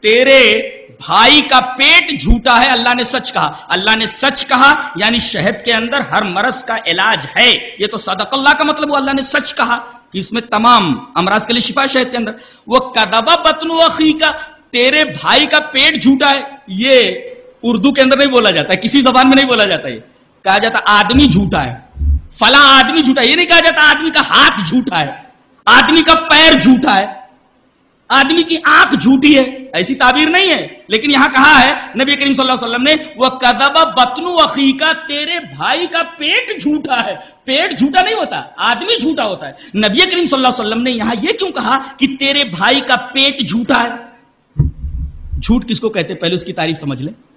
تیرے بھائی کا پیٹ جھوٹا ہے، اللہ نے سچ کہا۔ اللہ نے سچ کہا یعنی شہد کے اندر ہر مرض کا علاج ہے۔ یہ تو صدق اللہ کا مطلب وہ اللہ نے سچ کہا کہ اس میں تمام امراض کے لیے شفا شہد کے اندر۔ وہ کدبا بتنوخی کا تیرے بھائی کا پیٹ جھوٹا ہے۔ یہ اردو کے اندر نہیں بولا جاتا ہے، کسی زبان میں نہیں بولا جاتا یہ کہا جاتا آدمی جھوٹا ہے۔ فلاں آدمی جھوٹا ہے۔ یہ نہیں کہا جاتا آدمی کا ہاتھ جھوٹا ہے، آدمی کا پیر جھوٹا ہے۔ آدمی کی آنکھ جھوٹی ہے، ایسی تعبیر نہیں ہے۔ لیکن یہاں کہا ہے، نبی کریم صلی اللہ علیہ وسلم نے وہ کدبا بتنو عقیقہ تیرے بھائی کا پیٹ جھوٹا ہے۔ پیٹ جھوٹا نہیں ہوتا، آدمی جھوٹا ہوتا ہے۔ نبی کریم صلی اللہ علیہ وسلم نے یہاں یہ کیوں کہا کہ تیرے بھائی کا پیٹ جھوٹا ہے؟ جھوٹ کس کو کہتے پہلے اس کی تعریف سمجھ لیں۔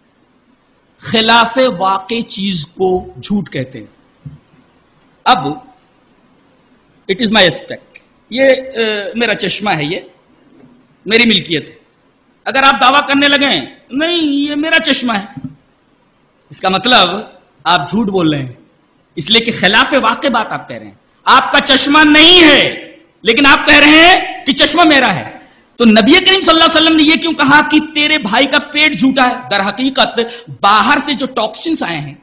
خلاف واقع چیز کو جھوٹ کہتے ہیں۔ اب اٹ از مائی اسپیکٹ یہ میرا چشمہ ہے یہ۔ میری ملکیت ہے۔ اگر آپ دعویٰ کرنے لگے نہیں، یہ میرا چشمہ ہے۔ اس کا مطلب آپ جھوٹ بول رہے ہیں۔ اس لیے کہ خلاف واقع بات آپ کہہ رہے ہیں۔ آپ کا چشمہ نہیں ہے، لیکن آپ کہہ رہے ہیں کہ چشمہ میرا ہے۔ تو نبی کریم صلی اللہ علیہ وسلم نے یہ کیوں کہا کہ تیرے بھائی کا پیٹ جھوٹا ہے؟ در حقیقت باہر سے جو ٹاکسنس آئے ہیں،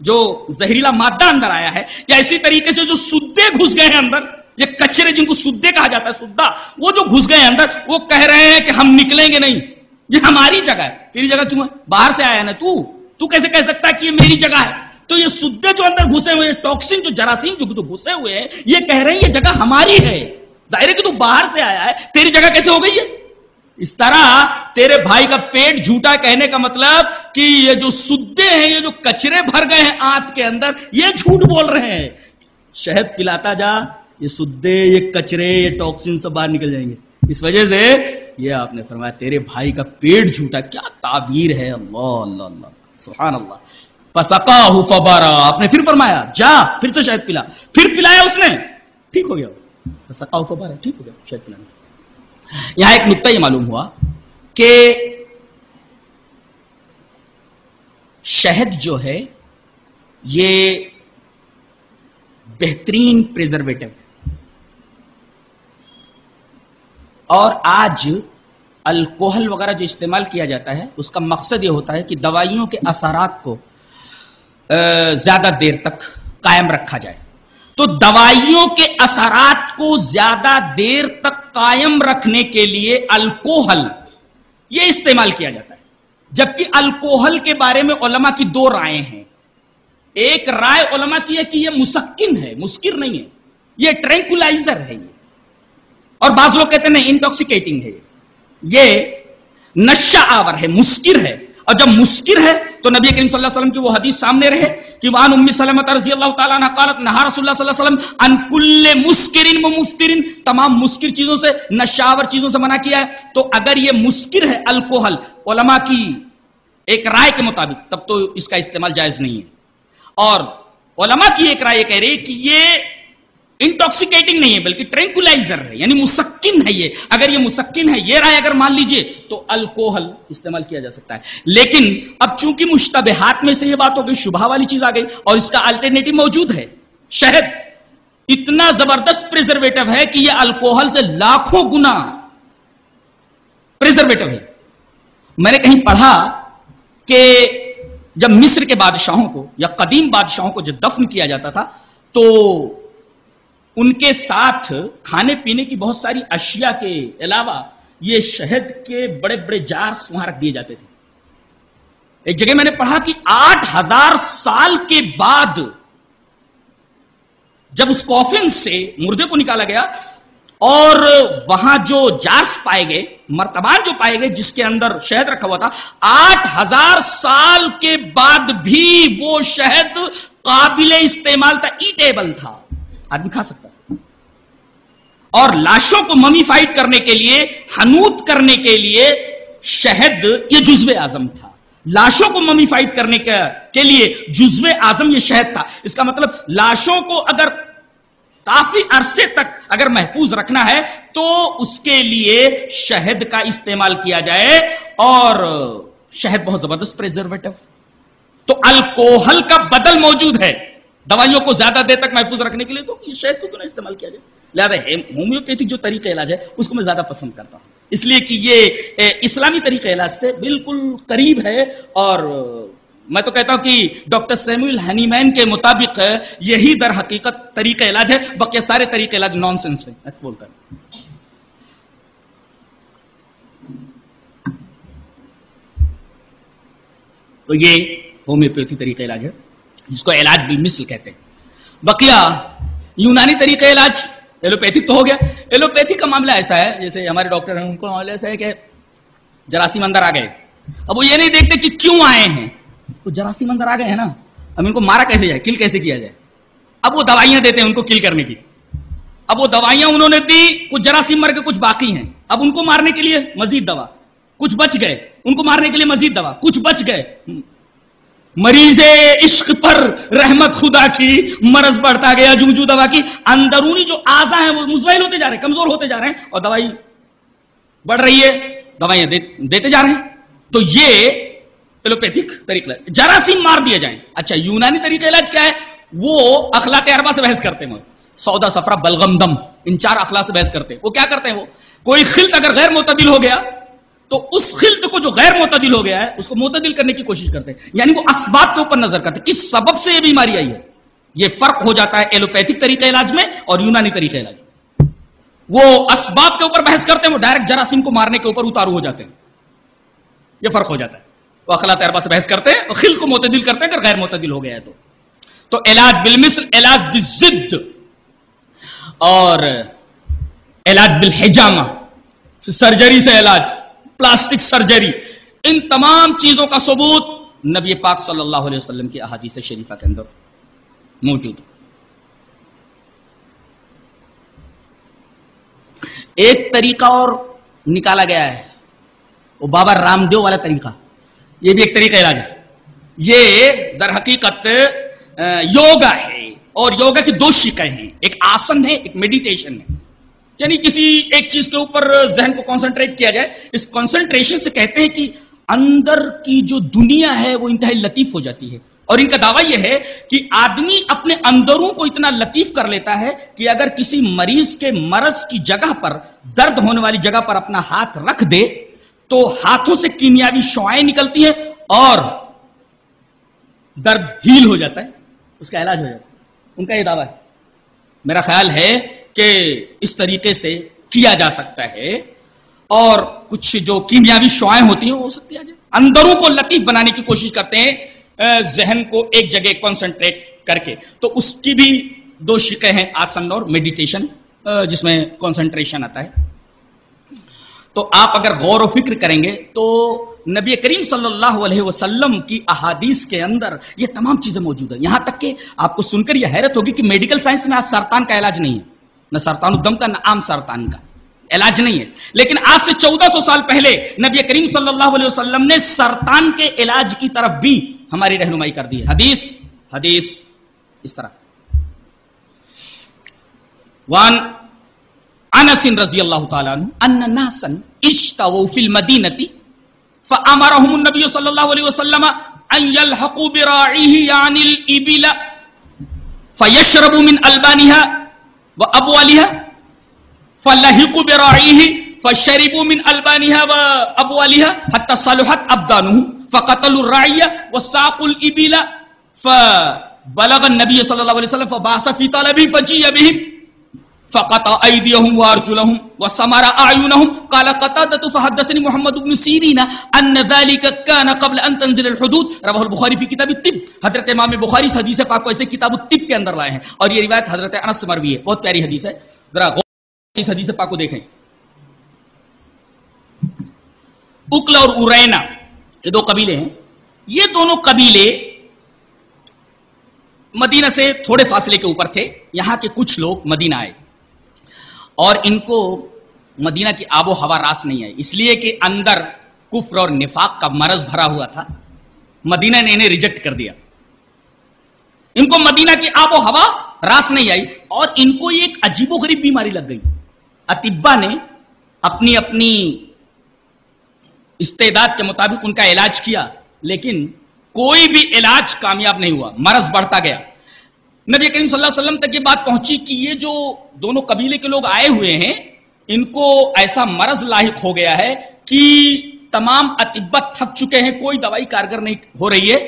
جو زہریلا مادہ اندر آیا ہے، یا اسی طریقے سے جو سدے گھس گئے ہیں اندر، یہ کچرے جن کو سدے کہا جاتا ہے سدا وہ جو گھس گئے ہیں اندر، وہ کہہ رہے ہیں کہ ہم نکلیں گے نہیں۔ یہ ہماری جگہ ہے۔ تیری جگہ کیوں ہے؟ باہر سے آیا نا تو؟ تو کیسے کہہ سکتا ہے کہ یہ میری جگہ ہے؟ تو یہ سدے جو اندر گھسے ہوئے ٹاکسن جو جراثیم جو گھسے ہوئے ہیں، یہ کہہ رہے ہیں یہ جگہ ہماری ہے۔ ظاہر کہ تو باہر سے آیا ہے، تیری جگہ کیسے ہو گئی ہے؟ اس طرح تیرے بھائی کا پیٹ جھوٹا کہنے کا مطلب کہ یہ جو سدے ہیں، یہ جو کچرے بھر گئے ہیں آنت کے اندر، یہ جھوٹ بول رہے ہیں۔ شہد پلاتا جا، یہ سدے، یہ کچرے، یہ ٹاکسن سب باہر نکل جائیں گے۔ اس وجہ سے یہ آپ نے فرمایا، تیرے بھائی کا پیٹ جھوٹا کیا تعبیر ہے؟ اللہ اللہ اللہ، سبحان اللہ۔ فسکا فبارا آپ نے پھر فرمایا، جا، پھر سے شہد پلا۔ پھر پلایا اس نے۔ ٹھیک ہو گیا۔ ٹھیک ہو گیا شہد پلانے سے۔ یہاں ایک نقطہ یہ معلوم ہوا کہ شہد جو ہے، یہ بہترین پریزرویٹو اور آج الکوہل وغیرہ جو استعمال کیا جاتا ہے، اس کا مقصد یہ ہوتا ہے کہ دوائیوں کے اثرات کو زیادہ دیر تک قائم رکھا جائے۔ تو دوائیوں کے اثرات کو زیادہ دیر تک قائم رکھنے کے لیے الکوہل یہ استعمال کیا جاتا ہے۔ جبکہ الکوہل کے بارے میں علماء کی دو رائے ہیں۔ ایک رائے علماء کی ہے کہ یہ مسکن ہے، مسکر نہیں ہے۔ یہ ٹرینکولائزر ہے یہ۔ اور بعض لوگ کہتے ہیں انٹاکسیکیٹنگ ہے یہ نشہ آور ہے، مسکر ہے۔ اور جب مسکر ہے تو نبی کریم صلی اللہ علیہ وسلم کی وہ حدیث سامنے رہے کہ وان ام سلمت رضی اللہ تعالیٰ عنہ قالت، نہا رسول اللہ صلی اللہ علیہ وسلم ان کل مسکرین و مفترین۔ تمام مسکر چیزوں سے، نشاور چیزوں سے منع کیا ہے۔ تو اگر یہ مسکر ہے الکوہل علماء کی ایک رائے کے مطابق، تب تو اس کا استعمال جائز نہیں ہے۔ اور علماء کی ایک رائے کہہ رہی کہ یہ انٹاکسیکیٹنگ نہیں ہے، بلکہ ٹرینکولائزر ہے یعنی مسکن ہے یہ۔ اگر یہ مسکن ہے، یہ رائے اگر مان لیجیے، تو الکوہل استعمال کیا جا سکتا ہے۔ لیکن اب چونکہ مشتبہات میں سے یہ بات ہو گئی، شبہ والی چیز آ گئی، اور اس کا الٹرنیٹو موجود ہے، شہد۔ اتنا زبردست پریزرویٹو ہے کہ یہ الکوہل سے لاکھوں گنا پریزرویٹو ہے۔ میں نے کہیں پڑھا کہ جب مصر کے بادشاہوں کو یا قدیم بادشاہوں کو جب دفن کیا جاتا تھا، تو ان کے ساتھ کھانے پینے کی بہت ساری اشیاء کے علاوہ یہ شہد کے بڑے بڑے جارس وہاں رکھ دیے جاتے تھے۔ ایک جگہ میں نے پڑھا کہ آٹھ ہزار سال کے بعد جب اس کوفن سے مردے کو نکالا گیا اور وہاں جو جارس پائے گئے، مرتبان جو پائے گئے، جس کے اندر شہد رکھا ہوا تھا، آٹھ ہزار سال کے بعد بھی وہ شہد قابل استعمال تھا ایٹیبل تھا۔ آدمی کھا سکتا اور لاشوں کو ممی فائٹ کرنے کے لیے ہنوت کرنے کے لیے شہد یہ جزو اعظم تھا۔ لاشوں کو ممی فائٹ کرنے کے لیے جزو اعظم یہ شہد تھا۔ اس کا مطلب لاشوں کو اگر کافی عرصے تک اگر محفوظ رکھنا ہے، تو اس کے لیے شہد کا استعمال کیا جائے۔ اور شہد بہت زبردست پریزرویٹو تو الکوہل کا بدل موجود ہے۔ دوائیوں کو زیادہ دیر تک محفوظ رکھنے کے لیے تو یہ شہد کو کیوں نہ استعمال کیا جائے؟ لہٰذا ہومیوپیتھک جو طریقہ علاج ہے، اس کو میں زیادہ پسند کرتا ہوں۔ اس لیے کہ یہ اسلامی طریقہ علاج سے بالکل قریب ہے اور میں تو کہتا ہوں کہ ڈاکٹر سیمول ہنیمین کے مطابق یہی در حقیقت طریقہ علاج ہے، بقیہ سارے طریقے علاج نان سینس ہے بولتا تو یہ ہومیوپیتھی طریقہ علاج ہے۔ جس کو علاج بھی مثل کہتے ہیں۔ بقیہ یونانی طریقہ علاج، ایلوپیتھک تو ہو گیا۔ ایلوپیتھک کا معاملہ ایسا ہے، جیسے ہمارے ڈاکٹر ہیں، ان کو معاملہ ایسا ہے کہ جراثیم اندر آ گئے۔ اب وہ یہ نہیں دیکھتے کہ کیوں آئے ہیں۔ تو جراثیم اندر آ گئے ہیں نا۔ اب ان کو مارا کیسے جائے؟ کل کیسے کیا جائے؟ اب وہ دوائیاں دیتے ہیں ان کو کل کرنے کی۔ اب وہ دوائیاں انہوں نے دی، کچھ جراثیم مر کے کچھ باقی ہیں۔ اب ان کو مارنے کے لیے مزید دوا۔ کچھ بچ گئے، ان کو مارنے کے لیے مزید دوا۔ کچھ بچ گئے۔ مریض عشق پر رحمت خدا کی مرض بڑھتا گیا جو جو دوا کی۔ اندرونی جو آزا ہیں، وہ مزوائل ہوتے جا رہے ہیں، کمزور ہوتے جا رہے ہیں اور دوائی بڑھ رہی ہے، دوائیاں دیتے جا رہے ہیں۔ تو یہ ایلوپیتھک طریقہ جراثیم مار دیے جائیں۔ اچھا یونانی طریقہ علاج کیا ہے؟ وہ اخلاق اربا سے بحث کرتے ہیں۔ سودا سفرا بلغم دم ان چار اخلاق سے بحث کرتے ہیں۔ وہ کیا کرتے ہیں؟ وہ کوئی خلط اگر غیر معتدل ہو گیا تو اس خلط کو جو غیر معتدل ہو گیا ہے، اس کو معتدل کرنے کی کوشش کرتے ہیں۔ یعنی وہ اسباب کے اوپر نظر کرتے ہیں۔ کس سبب سے یہ بیماری آئی ہے؟ یہ فرق ہو جاتا ہے ایلوپیتھک طریقہ علاج میں اور یونانی طریقہ علاج میں۔ وہ اسباب کے اوپر بحث کرتے ہیں، وہ ڈائریکٹ جراثیم کو مارنے کے اوپر اتارو ہو جاتے ہیں۔ یہ فرق ہو جاتا ہے۔ وہ اخلاق اربا سے بحث کرتے ہیں اور خل کو معتدل کرتے ہیں، اگر غیر معتدل ہو گیا ہے تو۔ تو علاج بالمثل، علاج بالزد اور علاج بالحجامہ۔ سرجری سے علاج۔ پلاسٹک سرجری، ان تمام چیزوں کا ثبوت نبی پاک صلی اللہ علیہ وسلم کی احادیث شریفہ کے اندر موجود ایک طریقہ اور نکالا گیا ہے۔ وہ بابا رام دیو والا طریقہ۔ یہ بھی ایک طریقہ علاج ہے۔ یہ در حقیقت یوگا ہے اور یوگا کی دو شکیں ہیں۔ ایک آسن ہے، ایک میڈیٹیشن ہے۔ یعنی کسی ایک چیز کے اوپر ذہن کو کانسنٹریٹ کیا جائے، اس کانسنٹریشن سے کہتے ہیں کہ اندر کی جو دنیا ہے وہ انتہائی لطیف ہو جاتی ہے۔ اور ان کا دعویٰ یہ ہے کہ آدمی اپنے اندروں کو اتنا لطیف کر لیتا ہے کہ اگر کسی مریض کے مرض کی جگہ پر درد ہونے والی جگہ پر اپنا ہاتھ رکھ دے تو ہاتھوں سے کیمیابی شعائیں نکلتی ہیں اور درد ہیل ہو جاتا ہے، اس کا علاج ہو جاتا ہے۔ ان کا یہ دعویٰ ہے۔ میرا خیال ہے کہ اس طریقے سے کیا جا سکتا ہے اور کچھ جو کیمیابی شعائیں ہوتی ہیں وہ ہو سکتی ہے اندروں کو لطیف بنانے کی کوشش کرتے ہیں ذہن کو ایک جگہ کانسنٹریٹ کر کے۔ تو اس کی بھی دو شکیں ہیں، آسن اور میڈیٹیشن جس میں کانسنٹریشن آتا ہے۔ تو آپ اگر غور و فکر کریں گے تو نبی کریم صلی اللہ علیہ وسلم کی احادیث کے اندر یہ تمام چیزیں موجود ہیں۔ یہاں تک کہ آپ کو سن کر یہ حیرت ہوگی کہ میڈیکل سائنس میں آج سرطان کا علاج نہیں ہے۔ نہ سرطان الدم کا نہ عام سرطان کا۔ علاج نہیں ہے۔ لیکن آج سے چودہ سو سال پہلے نبی کریم صلی اللہ علیہ وسلم نے سرطان کے علاج کی طرف بھی ہماری رہنمائی کر دی حدیث حدیث، اس طرح۔ وان انس رضی اللہ تعالیٰ عنہ، ان ناسا اشتووا فی المدینة فامرهم النبی صلی اللہ علیہ وسلم ان يلحقوا براعیه یعنی الابل فیشربوا من البانها وابوالها فلحقوا براعیه فشربوا من البانها وابوالها حتى صلحت ابدانهم فقتلوا الرعیه وساقوا الابل فبلغ النبی صلی اللہ علیہ وسلم فبعث في طلبهم فجيء بهم فقطع ايديهم وارجلهم وسمر اعينهم قال قتاده فحدثني محمد بن سيرين ان ذلك كان قبل ان تنزل الحدود. رواه البخاري في كتاب الطب. حضرت امام بخاری اس حدیث پاک کو ایسے کتاب الطب کے اندر لائے ہیں. اور یہ روایت حضرت انس سے مروی ہے. بہت پیاری حدیث ہے. ذرا غور اس حدیث پاک کو دیکھیں. اکل اور ارینا یہ دو قبیلے ہیں. یہ دونوں قبیلے مدینہ سے تھوڑے فاصلے کے اوپر تھے. یہاں کے کچھ لوگ مدینہ آئے. اور ان کو مدینہ کی آب و ہوا راس نہیں آئی۔ اس لیے کہ اندر کفر اور نفاق کا مرض بھرا ہوا تھا۔ مدینہ نے انہیں ریجیکٹ کر دیا۔ ان کو مدینہ کی آب و ہوا راس نہیں آئی اور ان کو یہ ایک عجیب و غریب بیماری لگ گئی۔ اتبا نے اپنی اپنی استعداد کے مطابق ان کا علاج کیا، لیکن کوئی بھی علاج کامیاب نہیں ہوا۔ مرض بڑھتا گیا۔ نبی کریم صلی اللہ علیہ وسلم تک یہ بات پہنچی کہ یہ جو دونوں قبیلے کے لوگ آئے ہوئے ہیں، ان کو ایسا مرض لاحق ہو گیا ہے کہ تمام اطبت تھک چکے ہیں، کوئی دوائی کارگر نہیں ہو رہی ہے۔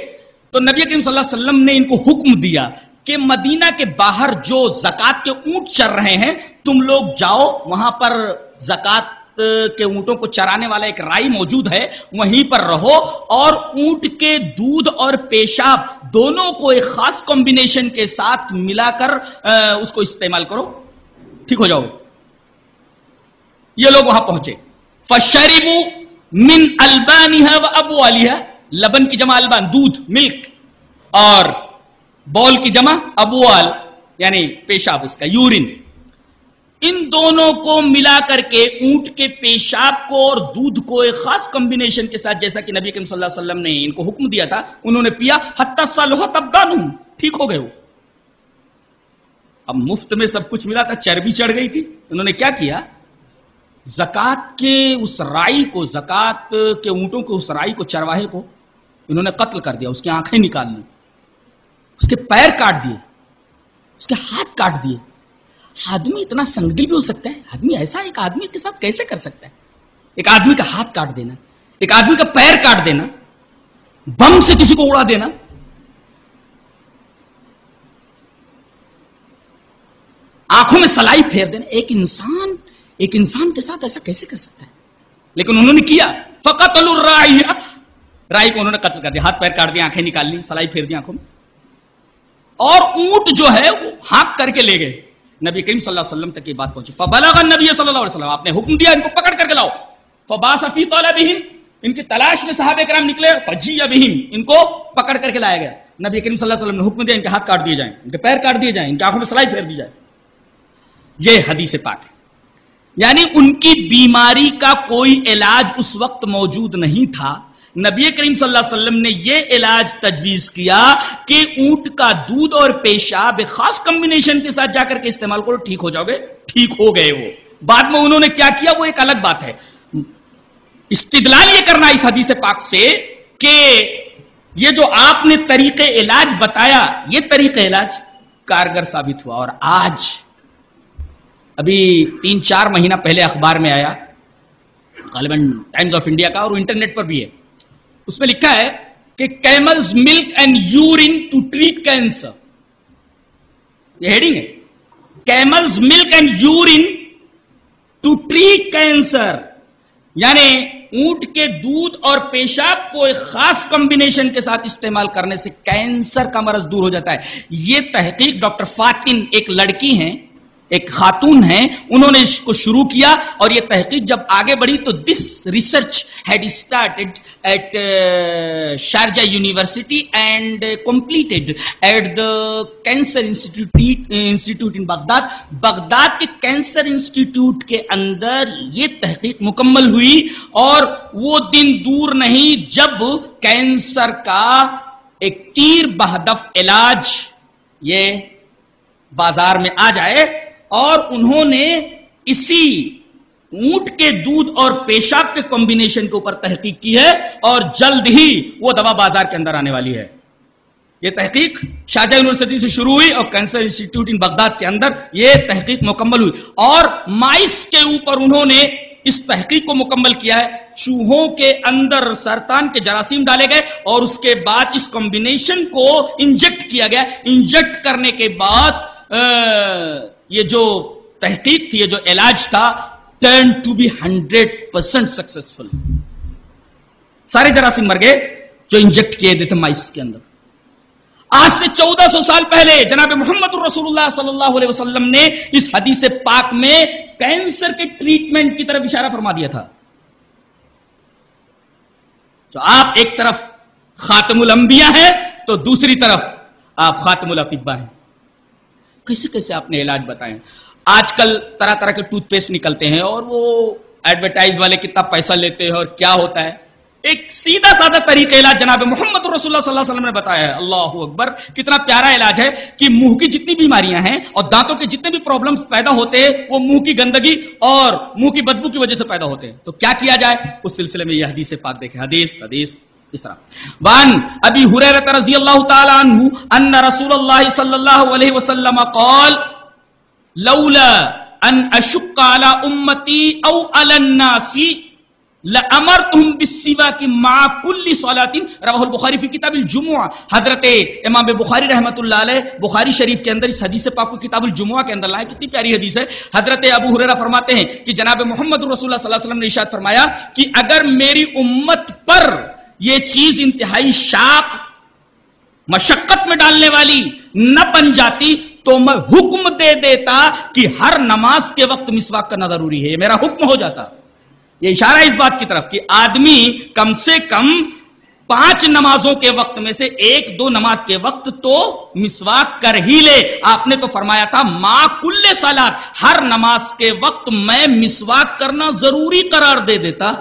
تو نبی کریم صلی اللہ علیہ وسلم نے ان کو حکم دیا کہ مدینہ کے باہر جو زکات کے اونٹ چر رہے ہیں، تم لوگ جاؤ، وہاں پر زکات کے اونٹوں کو چرانے والا ایک رائی موجود ہے، وہیں پر رہو۔ اور اونٹ کے دودھ اور پیشاب دونوں کو ایک خاص کمبینیشن کے ساتھ ملا کر اس کو استعمال کرو۔ ٹھیک ہو جاؤ۔ یہ لوگ وہاں پہنچے۔ فشریبو من البانی و ابو علی لبن کی جمع البان دودھ، ملک۔ اور بول کی جمع ابوال یعنی پیشاب اس کا، یورین۔ ان دونوں کو ملا کر کے اونٹ کے پیشاب کو اور دودھ کو ایک خاص کمبینیشن کے ساتھ، جیسا کہ نبی کریم صلی اللہ علیہ وسلم نے ان کو حکم دیا تھا، انہوں نے پیا، حتی صالحت ابدان ٹھیک ہو گئے ہو اب مفت میں سب کچھ ملا تھا، چربی چڑھ گئی تھی۔ انہوں نے کیا کیا؟ زکات کے اس رائی کو، زکات کے اونٹوں کے اس رائی کو، چرواہے کو انہوں نے قتل کر دیا، اس کی آنکھیں نکال لی، اس کے پیر کاٹ دیے، اس کے ہاتھ کاٹ دیے۔ آدمی اتنا سنگدل بھی ہو سکتا ہے؟ آدمی ایسا ایک آدمی کے ساتھ کیسے کر سکتا ہے؟ ایک آدمی کا ہاتھ کاٹ دینا، ایک آدمی کا پیر کاٹ دینا، بم سے کسی کو اڑا دینا۔ آنکھوں میں سلائی پھیر دینا ایک انسان ایک انسان کے ساتھ ایسا کیسے کر سکتا ہے؟ لیکن انہوں نے کیا؟ فقط رائی کو انہوں نے قتل کر دیا۔ ہاتھ پیر کاٹ دیا آنکھیں نکال لی، سلائی پھیر دی آنکھوں میں۔ اور اونٹ جو ہے، وہ ہانک کر کے لے گئے۔ نبی کریم صلی اللہ علیہ وسلم تک یہ بات پہنچی۔ فبلغ النبی صلی اللہ علیہ وسلم۔ آپ نے حکم دیا ان کو پکڑ کر کے لاؤ۔ فباس فی طلبہم۔ ان کی تلاش میں صحابہ کرام نکلے۔ فجی بہم۔ ان کو پکڑ کر کے لایا گیا۔ نبی کریم صلی اللہ علیہ وسلم نے حکم دیا، ان کے ہاتھ کاٹ دیے جائیں، ان کے پیر کاٹ دیے جائیں، ان کی آنکھوں میں سلائی پھیر دی جائے۔ یہ حدیث پاک ہے۔ یعنی ان کی بیماری کا کوئی علاج اس وقت موجود نہیں تھا۔ نبی کریم صلی اللہ علیہ وسلم نے یہ علاج تجویز کیا کہ اونٹ کا دودھ اور پیشاب خاص کمبینیشن کے ساتھ جا کر کے استعمال کرو، ٹھیک ہو جاؤ گے۔ ٹھیک ہو گئے وہ۔ بعد میں انہوں نے کیا کیا؟ وہ ایک الگ بات ہے۔ استدلال یہ کرنا اس حدیث پاک سے کہ یہ جو آپ نے طریقے علاج بتایا، یہ طریقہ علاج کارگر ثابت ہوا اور آج ابھی تین چار مہینہ پہلے اخبار میں آیا، غالباً ٹائمز آف انڈیا کا اور انٹرنیٹ پر بھی ہے۔ اس میں لکھا ہے کہ camels milk and urine to treat cancer یہ ہیڈنگ ہے۔ Camels milk and urine to treat cancer یعنی اونٹ کے دودھ اور پیشاب کو ایک خاص کمبینیشن کے ساتھ استعمال کرنے سے کینسر کا مرض دور ہو جاتا ہے۔ یہ تحقیق ڈاکٹر فاتن ایک لڑکی ہیں۔ ایک خاتون ہیں، انہوں نے اس کو شروع کیا اور یہ تحقیق جب آگے بڑھی تو this research had started at Sharjah university and completed at the cancer institute in Baghdad Baghdad کے کینسر انسٹیٹیوٹ کے اندر یہ تحقیق مکمل ہوئی اور وہ دن دور نہیں، جب کینسر کا ایک تیر بہدف علاج یہ بازار میں آ جائے اور انہوں نے اسی اونٹ کے دودھ اور پیشاب کے کمبینیشن کے اوپر تحقیق کی ہے اور جلد ہی وہ دوا بازار کے اندر آنے والی ہے۔ یہ تحقیق شاہجہاں یونیورسٹی سے شروع ہوئی اور کینسر انسٹیٹیوٹ ان بغداد کے اندر یہ تحقیق مکمل ہوئی۔ اور مائس کے اوپر انہوں نے اس تحقیق کو مکمل کیا ہے۔ چوہوں کے اندر سرطان کے جراثیم ڈالے گئے اور اس کے بعد اس کمبینیشن کو انجیکٹ کیا گیا۔ انجیکٹ کرنے کے بعد یہ جو تحقیق تھی، یہ جو علاج تھا turn to be hundred percent successful سارے جراثیم مر گئے جو انجیکٹ کیے تھے مائس کے اندر۔ آج سے چودہ سو سال پہلے جناب محمد رسول اللہ صلی اللہ علیہ وسلم نے اس حدیث پاک میں کینسر کے ٹریٹمنٹ کی طرف اشارہ فرما دیا تھا۔ تو آپ ایک طرف خاتم الانبیاء ہیں، تو دوسری طرف آپ خاتم الاطباء ہیں۔ کیسے کیسے آپ نے علاج بتائے آج کل طرح طرح کے ٹوتھ پیسٹ نکلتے ہیں اور وہ ایڈورٹائز والے کتنا پیسہ لیتے ہیں اور کیا ہوتا ہے؟ ایک سیدھا سادہ طریقہ علاج جناب محمد رسول اللہ صلی اللہ علیہ وسلم نے بتایا ہے۔ اللہ اکبر، کتنا پیارا علاج ہے کہ منہ کی جتنی بیماریاں ہیں اور دانتوں کے جتنے بھی پرابلمز پیدا ہوتے ہیں، وہ منہ کی گندگی اور منہ کی بدبو کی وجہ سے پیدا ہوتے ہیں۔ تو کیا کیا جائے؟ اس سلسلے میں یہ حدیث پاک دیکھیں۔ حدیث حدیث۔ اس طرح۔ وان ابی حریرہ رضی اللہ تعالی عنہ ان رسول اللہ صلی اللہ علیہ وسلم قال، لولا ان اشق على امتی او على الناس لامرتهم بالسواك مع كل صلاه رواه البخاری فی کتاب الجمعہ۔ حضرت امام بخاری رحمۃ اللہ علیہ، بخاری شریف کے اندر اس حدیث پاک کو کتاب الجمعہ کے اندر لائے۔ کتنی پیاری حدیث ہے۔ حضرت ابو ہریرہ فرماتے ہیں کہ جناب محمد رسول اللہ صلی اللہ علیہ وسلم نے ارشاد فرمایا کہ اگر میری امت پر یہ چیز انتہائی شاق، مشقت میں ڈالنے والی نہ بن جاتی تو میں حکم دے دیتا کہ ہر نماز کے وقت مسواک کرنا ضروری ہے، یہ میرا حکم ہو جاتا۔ یہ اشارہ اس بات کی طرف کہ آدمی کم سے کم پانچ نمازوں کے وقت میں سے ایک، دو نماز کے وقت تو مسواک کر ہی لے۔ آپ نے تو فرمایا تھا، ماں کل سالات، ہر نماز کے وقت میں مسواک کرنا ضروری قرار دے دیتا۔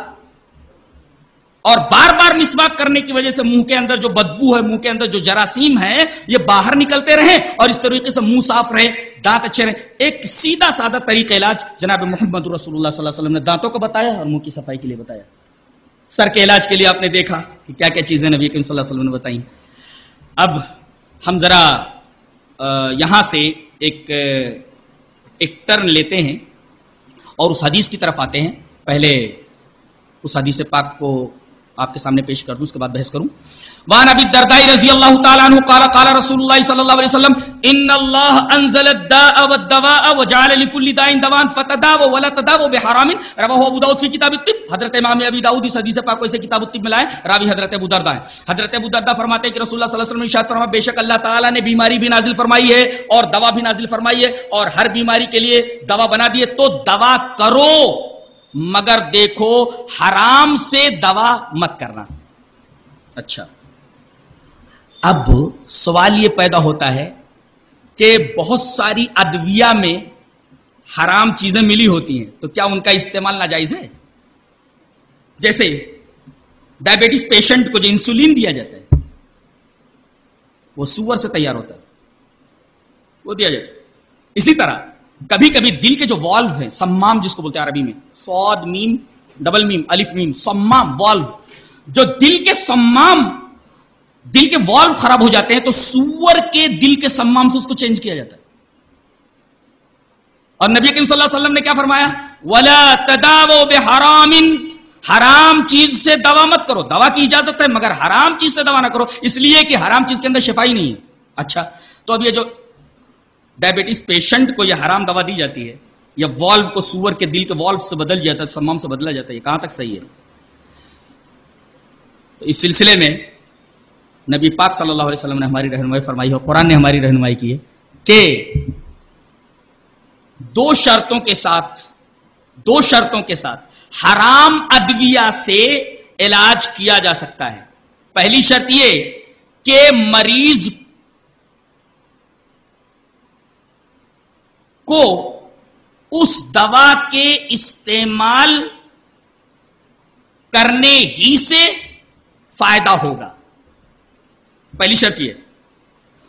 اور بار بار مسواک کرنے کی وجہ سے منہ کے اندر جو بدبو ہے، منہ کے اندر جو جراثیم ہے یہ باہر نکلتے رہیں اور اس طریقے سے منہ صاف رہے دانت اچھے رہے ایک سیدھا سادہ طریقہ علاج جناب محمد رسول اللہ صلی اللہ علیہ وسلم نے دانتوں کو بتایا اور منہ کی صفائی کے لیے بتایا۔ سر کے علاج کے لیے آپ نے دیکھا کہ کیا کیا چیزیں نبی کریم صلی اللہ علیہ وسلم نے بتائی اب ہم ذرا یہاں سے ایک ایک ٹرن لیتے ہیں اور اس حدیث کی طرف آتے ہیں۔ پہلے اس حدیث پاک کو آپ کے سامنے پیش کر دوں، اس کے بعد بحث کروں۔ وان ابی الدرداء رضی اللہ تعالی عنہ قال قال رسول اللہ صلی اللہ علیہ وسلم، ان اللہ انزل الداء والدواء وجعل لكل داء دواء فتداو ولا تداو بحرام. رواه ابو داؤد في كتاب الطب۔ حضرت امام ابی داؤد اس حدیث پاک کو اسے کتاب الطب میں لائے، راوی حضرت ابو درداء حضرت ابو درداء فرماتے ہیں کہ رسول اللہ صلی اللہ علیہ وسلم نے ارشاد فرمایا، بے شک اللہ تعالی نے بیماری بھی نازل فرمائی ہے اور دوا بھی نازل فرمائی ہے اور ہر بیماری کے لیے دوا بنا دی ہے، تو دوا کرو۔ مگر دیکھو حرام سے دوا مت کرنا۔ اچھا۔ اب سوال یہ پیدا ہوتا ہے کہ بہت ساری ادویہ میں حرام چیزیں ملی ہوتی ہیں، تو کیا ان کا استعمال ناجائز ہے؟ جیسے ڈائبٹیز پیشنٹ کو جو انسولین دیا جاتا ہے، وہ سور سے تیار ہوتا ہے۔ وہ دیا جاتا ہے۔ اسی طرح کبھی کبھی دل کے جو والو ہیں، سمام جس کو بولتے ہیں عربی میں سعود میم ڈبل میم، الف میم سمام والو جو دل کے سمام دل کے والو خراب ہو جاتے ہیں تو سور کے دل کے سمام سے اس کو چینج کیا جاتا ہے۔ اور نبی کریم صلی اللہ علیہ وسلم نے کیا فرمایا؟ ولا تداو بحرام۔ حرام چیز سے دوا مت کرو۔ دوا کی اجازت ہے، مگر حرام چیز سے دوا نہ کرو۔ اس لیے کہ حرام چیز کے اندر شفائی نہیں ہے۔ اچھا تو اب یہ جو ڈائبٹیز پیشنٹ کو یہ حرام دوا دی جاتی ہے یا والو کو سور کے دل کے والو سے بدل جاتا ہے، سمام سے بدلا جاتا ہے، یہ کہاں تک صحیح ہے؟ تو اس سلسلے میں نبی پاک صلی اللہ علیہ وسلم نے ہماری رہنمائی فرمائی ہے قرآن نے ہماری رہنمائی کی ہے کہ دو شرطوں کے ساتھ، دو شرطوں کے ساتھ حرام ادویہ سے علاج کیا جا سکتا ہے۔ پہلی شرط یہ کہ مریض کو اس دوا کے استعمال کرنے ہی سے فائدہ ہوگا۔ پہلی شرط یہ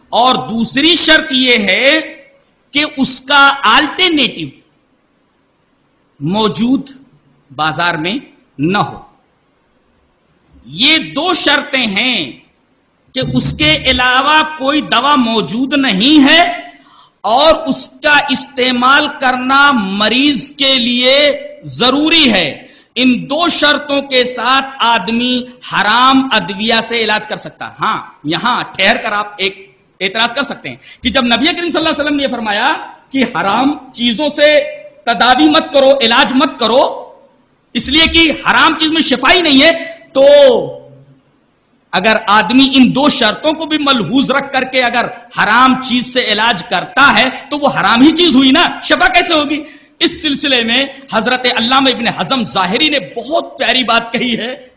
اور دوسری شرط یہ ہے کہ اس کا آلٹرنیٹو موجود بازار میں نہ ہو۔ یہ دو شرطیں ہیں کہ اس کے علاوہ کوئی دوا موجود نہیں ہے۔ اور اس کا استعمال کرنا مریض کے لیے ضروری ہے۔ ان دو شرطوں کے ساتھ آدمی حرام ادویہ سے علاج کر سکتا۔ ہاں یہاں ٹھہر کر آپ ایک اعتراض کر سکتے ہیں کہ جب نبی کریم صلی اللہ علیہ وسلم نے یہ فرمایا کہ حرام چیزوں سے تداوی مت کرو، علاج مت کرو، اس لیے کہ حرام چیز میں شفائی نہیں ہے، تو اگر آدمی ان دو شرطوں کو بھی ملحوظ رکھ کر کے اگر حرام چیز سے علاج کرتا ہے تو وہ حرام ہی چیز ہوئی نا؟ شفا کیسے ہوگی؟ اس سلسلے میں حضرت علامہ ابن حزم ظاہری نے بہت پیاری بات کہی ہے۔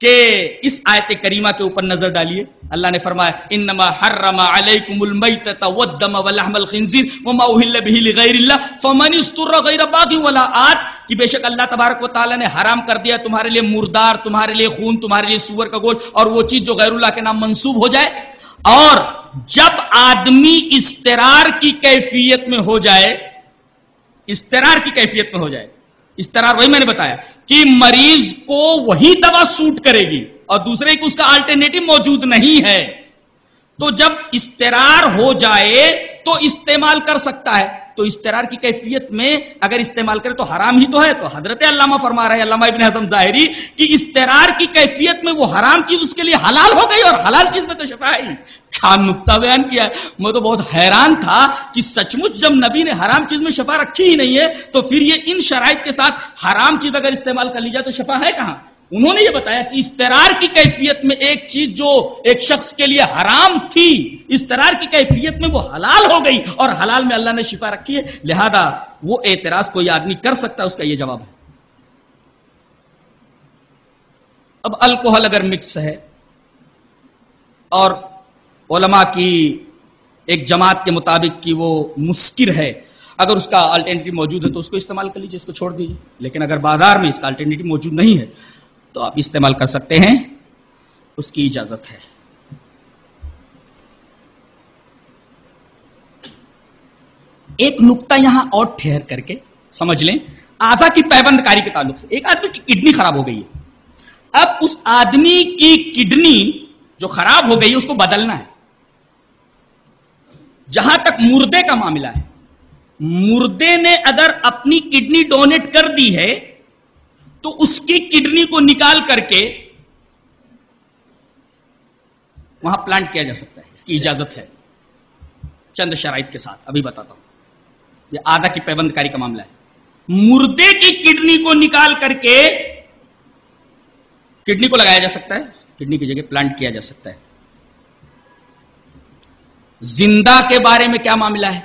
کہ اس آیت کریمہ کے اوپر نظر ڈالیے۔ اللہ نے فرمایا، انما حرم علیکم المیتۃ والدم ولحم الخنزیر وما اهل به لغیر اللہ فمن استر غیر باغ ولا آت. کہ بے شک اللہ تبارک و تعالی نے حرام کر دیا تمہارے لیے مردار، تمہارے لیے خون، تمہارے لیے سور کا گوشت، اور وہ چیز جو غیر اللہ کے نام منسوب ہو جائے۔ اور جب آدمی استرار کی کیفیت میں ہو جائے استرار کی کیفیت میں ہو جائے۔ استرار وہی میں نے بتایا کہ مریض کو وہی دوا سوٹ کرے گی اور دوسرے کو اس کا آلٹرنیٹو موجود نہیں ہے۔ تو جب استرار ہو جائے تو استعمال کر سکتا ہے۔ تو استرار کی کیفیت میں اگر استعمال کرے تو حرام ہی تو ہے۔ تو حضرت علامہ فرما رہے علامہ ابن حضم ظاہری، کہ استرار کی کیفیت میں وہ حرام چیز اس کے لیے حلال ہو گئی اور حلال چیز میں تو شفا ہی کیا نقطہ بیان کیا میں تو بہت حیران تھا کہ سچ مچ جب نبی نے حرام چیز میں شفا رکھی ہی نہیں ہے، تو پھر یہ ان شرائط کے ساتھ حرام چیز اگر استعمال کر لی جائے تو شفا ہے کہاں؟ انہوں نے یہ بتایا کہ استرار کی کیفیت میں ایک چیز جو ایک شخص کے لیے حرام تھی استرار کی کیفیت میں وہ حلال ہو گئی اور حلال میں اللہ نے شفا رکھی ہے۔ لہذا وہ اعتراض کوئی آدمی کر سکتا ہے، اس کا یہ جواب ہے۔ اب الکوہل اگر مکس ہے اور علماء کی ایک جماعت کے مطابق کی وہ مسکر ہے۔ اگر اس کا الٹرنیٹو موجود ہے تو اس کو استعمال کر لیجیے اس کو چھوڑ دیجیے لیکن اگر بازار میں اس کا الٹرنیٹو موجود نہیں ہے تو آپ استعمال کر سکتے ہیں۔ اس کی اجازت ہے۔ ایک نقطہ یہاں اور ٹھہر کر کے سمجھ لیں۔ آزا کی پیبند کاری کے تعلق سے ایک آدمی کی کڈنی خراب ہو گئی ہے۔ اب اس آدمی کی کڈنی جو خراب ہو گئی ہے، اس کو بدلنا ہے۔ جہاں تک مردے کا معاملہ ہے، مردے نے اگر اپنی کڈنی ڈونیٹ کر دی ہے، تو اس کی کڈنی کو نکال کر کے وہاں پلانٹ کیا جا سکتا ہے، اس کی اجازت ہے۔ چند شرائط کے ساتھ، ابھی بتاتا ہوں۔ یہ آدھا کی پیبند کاری کا معاملہ ہے۔ مردے کی کڈنی کو نکال کر کے کڈنی کو لگایا جا سکتا ہے کڈنی کی جگہ پلانٹ کیا جا سکتا ہے۔ زندہ کے بارے میں کیا معاملہ ہے؟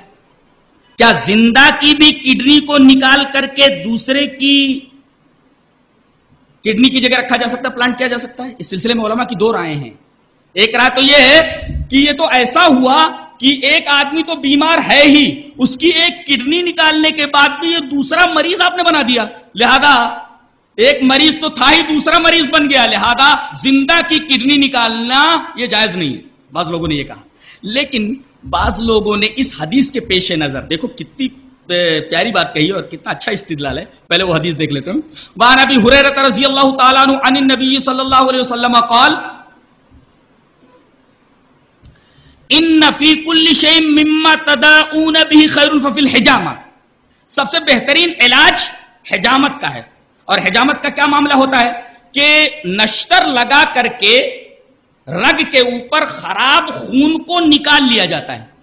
کیا زندہ کی بھی کڈنی کو نکال کر کے دوسرے کی کڈنی کی جگہ رکھا جا سکتا ہے، پلانٹ کیا جا سکتا ہے؟ اس سلسلے میں علماء کی دو رائے ہیں۔ ایک رائے تو یہ ہے کہ یہ تو ایسا ہوا کہ ایک آدمی تو بیمار ہے ہی، اس کی ایک کڈنی نکالنے کے بعد بھی یہ دوسرا مریض آپ نے بنا دیا۔ لہذا ایک مریض تو تھا ہی، دوسرا مریض بن گیا۔ لہذا زندہ کی کڈنی نکالنا یہ جائز نہیں ہے۔ بعض لوگوں نے یہ کہا۔ لیکن بعض لوگوں نے اس حدیث کے پیش نظر، دیکھو کتنی پیاری بات کہی اور کتنا اچھا استدلال ہے۔ پہلے وہ حدیث دیکھ لیتے ہیں۔ وان ابی حریرہ رضی اللہ تعالی عنہ عن النبی صلی اللہ علیہ وسلم قال، ان فی کل شیء مما تدعون به خیر ففی الحجامہ سب سے بہترین علاج حجامت کا ہے۔ اور حجامت کا کیا معاملہ ہوتا ہے؟ کہ نشتر لگا کر کے رگ کے اوپر خراب خون کو نکال لیا جاتا ہے۔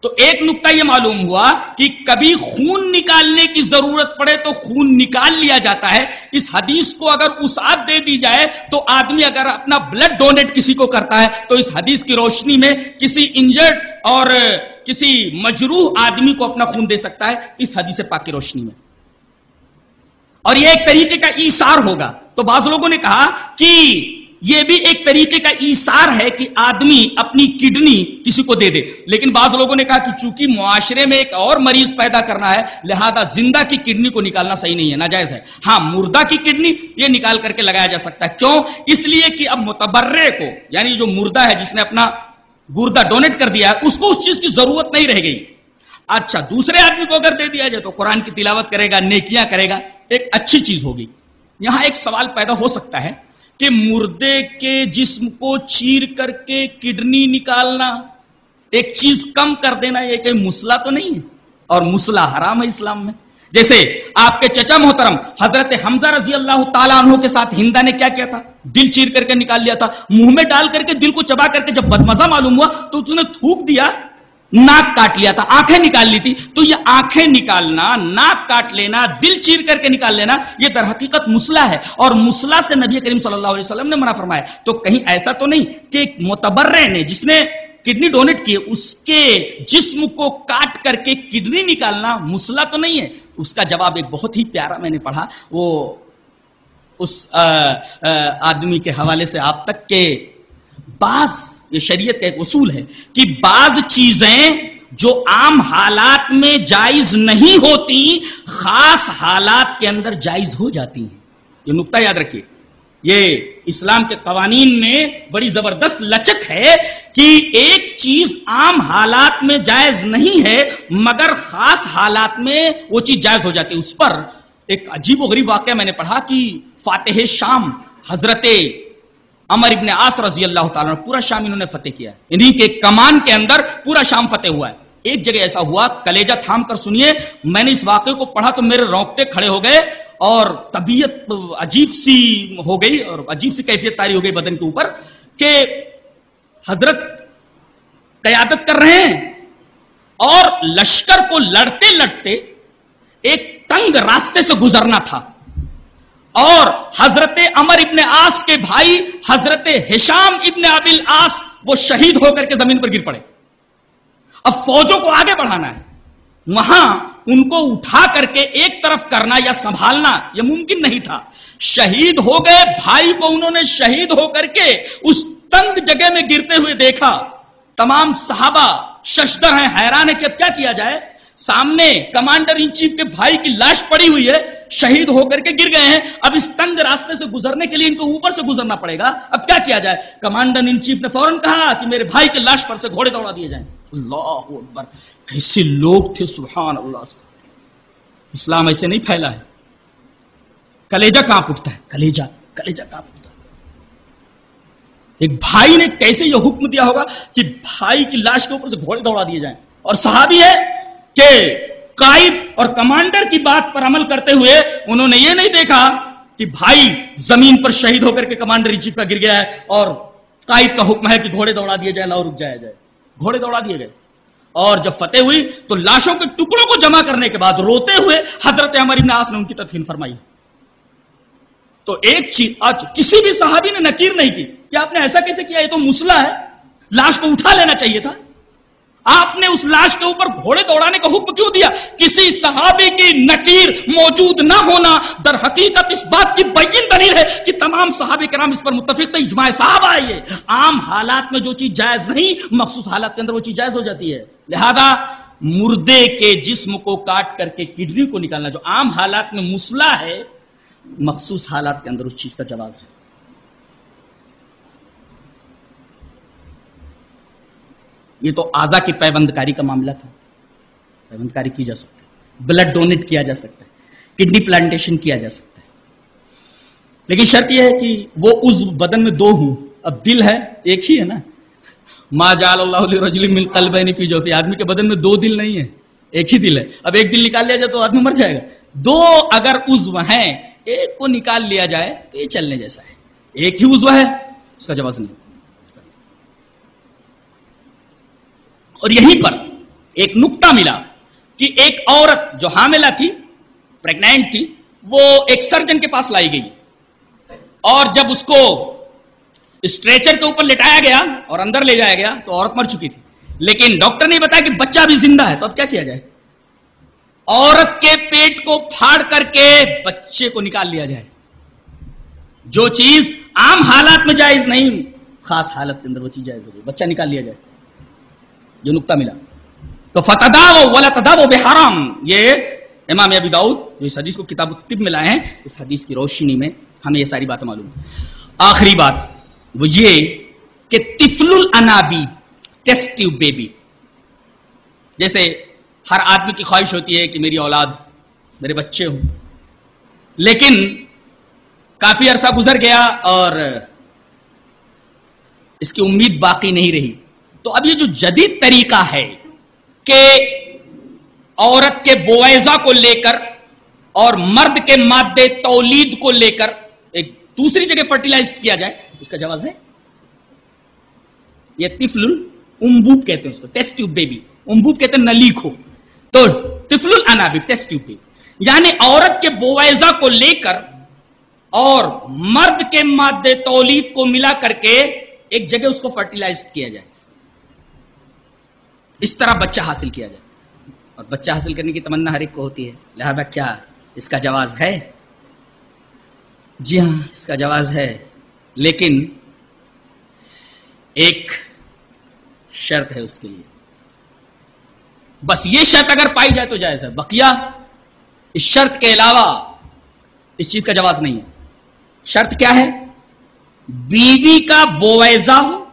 تو ایک نقطہ یہ معلوم ہوا کہ کبھی خون نکالنے کی ضرورت پڑے تو خون نکال لیا جاتا ہے۔ اس حدیث کو اگر اسات دے دی جائے تو آدمی اگر اپنا بلڈ ڈونیٹ کسی کو کرتا ہے تو اس حدیث کی روشنی میں کسی انجرڈ اور کسی مجروح آدمی کو اپنا خون دے سکتا ہے۔ اس حدیث پاک کی روشنی میں۔ اور یہ ایک طریقے کا ایسار ہوگا۔ تو بعض لوگوں نے کہا کہ یہ بھی ایک طریقے کا ایسار ہے کہ آدمی اپنی کڈنی کسی کو دے دے۔ لیکن بعض لوگوں نے کہا کہ چونکہ معاشرے میں ایک اور مریض پیدا کرنا ہے، لہذا زندہ کی کڈنی کو نکالنا صحیح نہیں ہے، ناجائز ہے۔ ہاں مردہ کی کڈنی یہ نکال کر کے لگایا جا سکتا ہے۔ کیوں؟ اس لیے کہ اب متبرے کو یعنی جو مردہ ہے جس نے اپنا گردہ ڈونیٹ کر دیا ہے اس کو اس چیز کی ضرورت نہیں رہ گئی۔ اچھا دوسرے آدمی کو اگر دے دیا جائے تو قرآن کی تلاوت کرے گا، نیکیاں کرے گا، ایک اچھی چیز ہوگی۔ یہاں ایک سوال پیدا ہو سکتا ہے۔ کہ مردے کے جسم کو چیر کر کے کڈنی نکالنا ایک چیز کم کر دینا، یہ کہ مسئلہ تو نہیں ہے، اور مسئلہ حرام ہے اسلام میں۔ جیسے آپ کے چچا محترم حضرت حمزہ رضی اللہ تعالیٰ عنہ کے ساتھ ہندا نے کیا کیا تھا؟ دل چیر کر کے نکال لیا تھا۔ منہ میں ڈال کر کے دل کو چبا کر کے جب بدمزہ معلوم ہوا تو اس نے تھوک دیا ناک کاٹ لیا تھا، آنکھیں نکال لی تھی۔ تو یہ آنکھیں نکالنا، ناک کاٹ لینا، دل چیر کر کے نکال لینا، یہ در حقیقت مسئلہ ہے۔ اور مسئلہ سے نبی کریم صلی اللہ علیہ وسلم نے منع فرمایا۔ تو کہیں ایسا تو نہیں کہ متبرے نے جس نے کڈنی ڈونیٹ کی، اس کے جسم کو کاٹ کر کے کڈنی نکالنا مسئلہ تو نہیں ہے۔ اس کا جواب ایک بہت ہی پیارا میں نے پڑھا۔ وہ اس آدمی کے حوالے سے آپ تک کے بعض یہ شریعت کا ایک اصول ہے کہ بعض چیزیں جو عام حالات میں جائز نہیں ہوتی، خاص حالات کے اندر جائز ہو جاتی ہیں۔ یہ نقطہ یاد رکھیے۔ یہ اسلام کے قوانین میں بڑی زبردست لچک ہے کہ ایک چیز عام حالات میں جائز نہیں ہے، مگر خاص حالات میں وہ چیز جائز ہو جاتی ہے۔ اس پر ایک عجیب و غریب واقعہ میں نے پڑھا کہ فاتح شام حضرت امر ابن آس رضی اللہ تعالیٰ نے پورا شام انہوں نے فتح کیا انہیں کے کمان کے اندر پورا شام فتح ہوا ہے۔ ایک جگہ ایسا ہوا، کلیجہ تھام کر سنیے، میں نے اس واقعے کو پڑھا تو میرے رونگٹے کھڑے ہو گئے اور طبیعت عجیب سی ہو گئی اور عجیب سی کیفیت تاری ہو گئی بدن کے اوپر کہ حضرت قیادت کر رہے ہیں اور لشکر کو لڑتے لڑتے ایک تنگ راستے سے گزرنا تھا۔ اور حضرت امر ابن آس کے بھائی حضرت ہشام ابن ابل آس وہ شہید ہو کر کے زمین پر گر پڑے۔ اب فوجوں کو آگے بڑھانا ہے۔ وہاں ان کو اٹھا کر کے ایک طرف کرنا یا سنبھالنا یہ ممکن نہیں تھا۔ شہید ہو گئے، بھائی کو انہوں نے شہید ہو کر کے اس تنگ جگہ میں گرتے ہوئے دیکھا۔ تمام صحابہ ششدر ہیں، حیران ہے کہ اب کیا کیا جائے؟ سامنے کمانڈر ان چیف کے بھائی کی لاش پڑی ہوئی ہے، شہید ہو کر کے گر گئے ہیں۔ اب اس تنگ راستے سے گزرنے کے لیے ان کو اوپر سے گزرنا پڑے گا۔ اب کیا کیا جائے؟ کمانڈر ان چیف نے فوراً کہا کہ میرے بھائی کے لاش پر سے گھوڑے دوڑا دیے جائیں۔ اللہ اکبر، کیسے لوگ تھے؟ سبحان اللہ۔ سے اسلام ایسے نہیں پھیلا ہے۔ کلیجا کہاں پٹتا ہے؟ کلیجا کلیجا کہاں پٹتا ہے؟ ایک بھائی نے کیسے یہ حکم دیا ہوگا کہ بھائی کی لاش کے اوپر سے گھوڑے دوڑا دیے جائیں؟ اور صحابی ہے کہ قائد اور کمانڈر کی بات پر عمل کرتے ہوئے انہوں نے یہ نہیں دیکھا کہ بھائی زمین پر شہید ہو کر کے کمانڈر چیف کا گر گیا ہے اور قائد کا حکم ہے کہ گھوڑے دوڑا دیے جائے لاؤ رک جایا جائے۔ گھوڑے دوڑا دیے گئے۔ اور جب فتح ہوئی تو لاشوں کے ٹکڑوں کو جمع کرنے کے بعد روتے ہوئے حضرت عمر ابن آس نے ان کی تدفین فرمائی۔ تو ایک چیز آج کسی بھی صحابی نے نکیر نہیں کی۔ کہ آپ نے ایسا کیسے کیا؟ یہ تو مسئلہ ہے۔ لاش کو اٹھا لینا چاہیے تھا۔ آپ نے اس لاش کے اوپر گھوڑے دوڑانے کا حکم کیوں دیا؟ کسی صحابی کی نکیر موجود نہ ہونا در حقیقت اس بات کی بین دلیل ہے کہ تمام صحابی کرام اس پر متفق تھے، اجماع صاحب آئیے عام حالات میں جو چیز جائز نہیں، مخصوص حالات کے اندر وہ چیز جائز ہو جاتی ہے۔ لہذا مردے کے جسم کو کاٹ کر کے کڈنی کو نکالنا، جو عام حالات میں مسئلہ ہے، مخصوص حالات کے اندر اس چیز کا جواز ہے۔ یہ تو آزا کی پیوند کاری کا معاملہ تھا۔ پیوند کاری کی جا سکتی ہے۔ بلڈ ڈونیٹ کیا جا سکتا ہے۔ کڈنی پلانٹیشن کیا جا سکتا ہے۔ لیکن شرط یہ ہے کہ وہ اس بدن میں دو ہوں۔ اب دل ہے، ایک ہی ہے نا۔ ما جال اللہ من قلبین فی جو آدمی کے بدن میں دو دل نہیں ہے ایک ہی دل ہے۔ اب ایک دل نکال لیا جائے تو آدمی مر جائے گا۔ دو اگر عزو ہیں، ایک کو نکال لیا جائے تو یہ چلنے جیسا ہے۔ ایک ہی عزو ہے، اس کا جواز نہیں۔ اور یہیں پر ایک نکتا ملا کہ ایک عورت جو حاملہ تھی پریگنٹ تھی، وہ ایک سرجن کے پاس لائی گئی۔ اور جب اس کو اسٹریچر کے اوپر لٹایا گیا اور اندر لے جایا گیا تو عورت مر چکی تھی۔ لیکن ڈاکٹر نے بتایا کہ بچہ بھی زندہ ہے، تو اب کیا کیا جائے؟ عورت کے پیٹ کو پھاڑ کر کے بچے کو نکال لیا جائے۔ جو چیز عام حالات میں جائز نہیں، خاص حالت کے اندر وہ چیز جائز ہو گئی، بچہ نکال لیا جائے۔ یہ نقطہ ملا۔ تو فتدا ولا بے حرام یہ امام ابی داؤد جو اس حدیث کو کتاب الطب میں لائے ہیں، اس حدیث کی روشنی میں ہمیں یہ ساری باتیں معلوم آخری بات، وہ یہ کہ تفل الانابی ٹیسٹیو بیبی۔ جیسے ہر آدمی کی خواہش ہوتی ہے کہ میری اولاد میرے بچے ہوں۔ لیکن کافی عرصہ گزر گیا اور اس کی امید باقی نہیں رہی۔ تو اب یہ جو جدید طریقہ ہے کہ عورت کے بویزا کو لے کر اور مرد کے مادے تولید کو لے کر ایک دوسری جگہ فرٹیلائز کیا جائے، اس کا جواز ہے؟ یہ تفل امبوب کہتے ہیں اس کو ٹیسٹ ٹیوب بیبی امبوب کہتے ہیں نلی کو تو تفل الانابی ٹیسٹ ٹیوب بیبی یعنی عورت کے بویزا کو لے کر اور مرد کے مادے تولید کو ملا کر کے ایک جگہ اس کو فرٹیلائز کیا جائے۔ اس طرح بچہ حاصل کیا جائے۔ اور بچہ حاصل کرنے کی تمنا ہر ایک کو ہوتی ہے۔ لہذا کیا اس کا جواز ہے؟ جی ہاں اس کا جواز ہے۔ لیکن ایک شرط ہے اس کے لیے۔ بس یہ شرط اگر پائی جائے تو جائز ہے۔ بقیہ اس شرط کے علاوہ اس چیز کا جواز نہیں ہے۔ شرط کیا ہے؟ بیوی کا بویزا ہو۔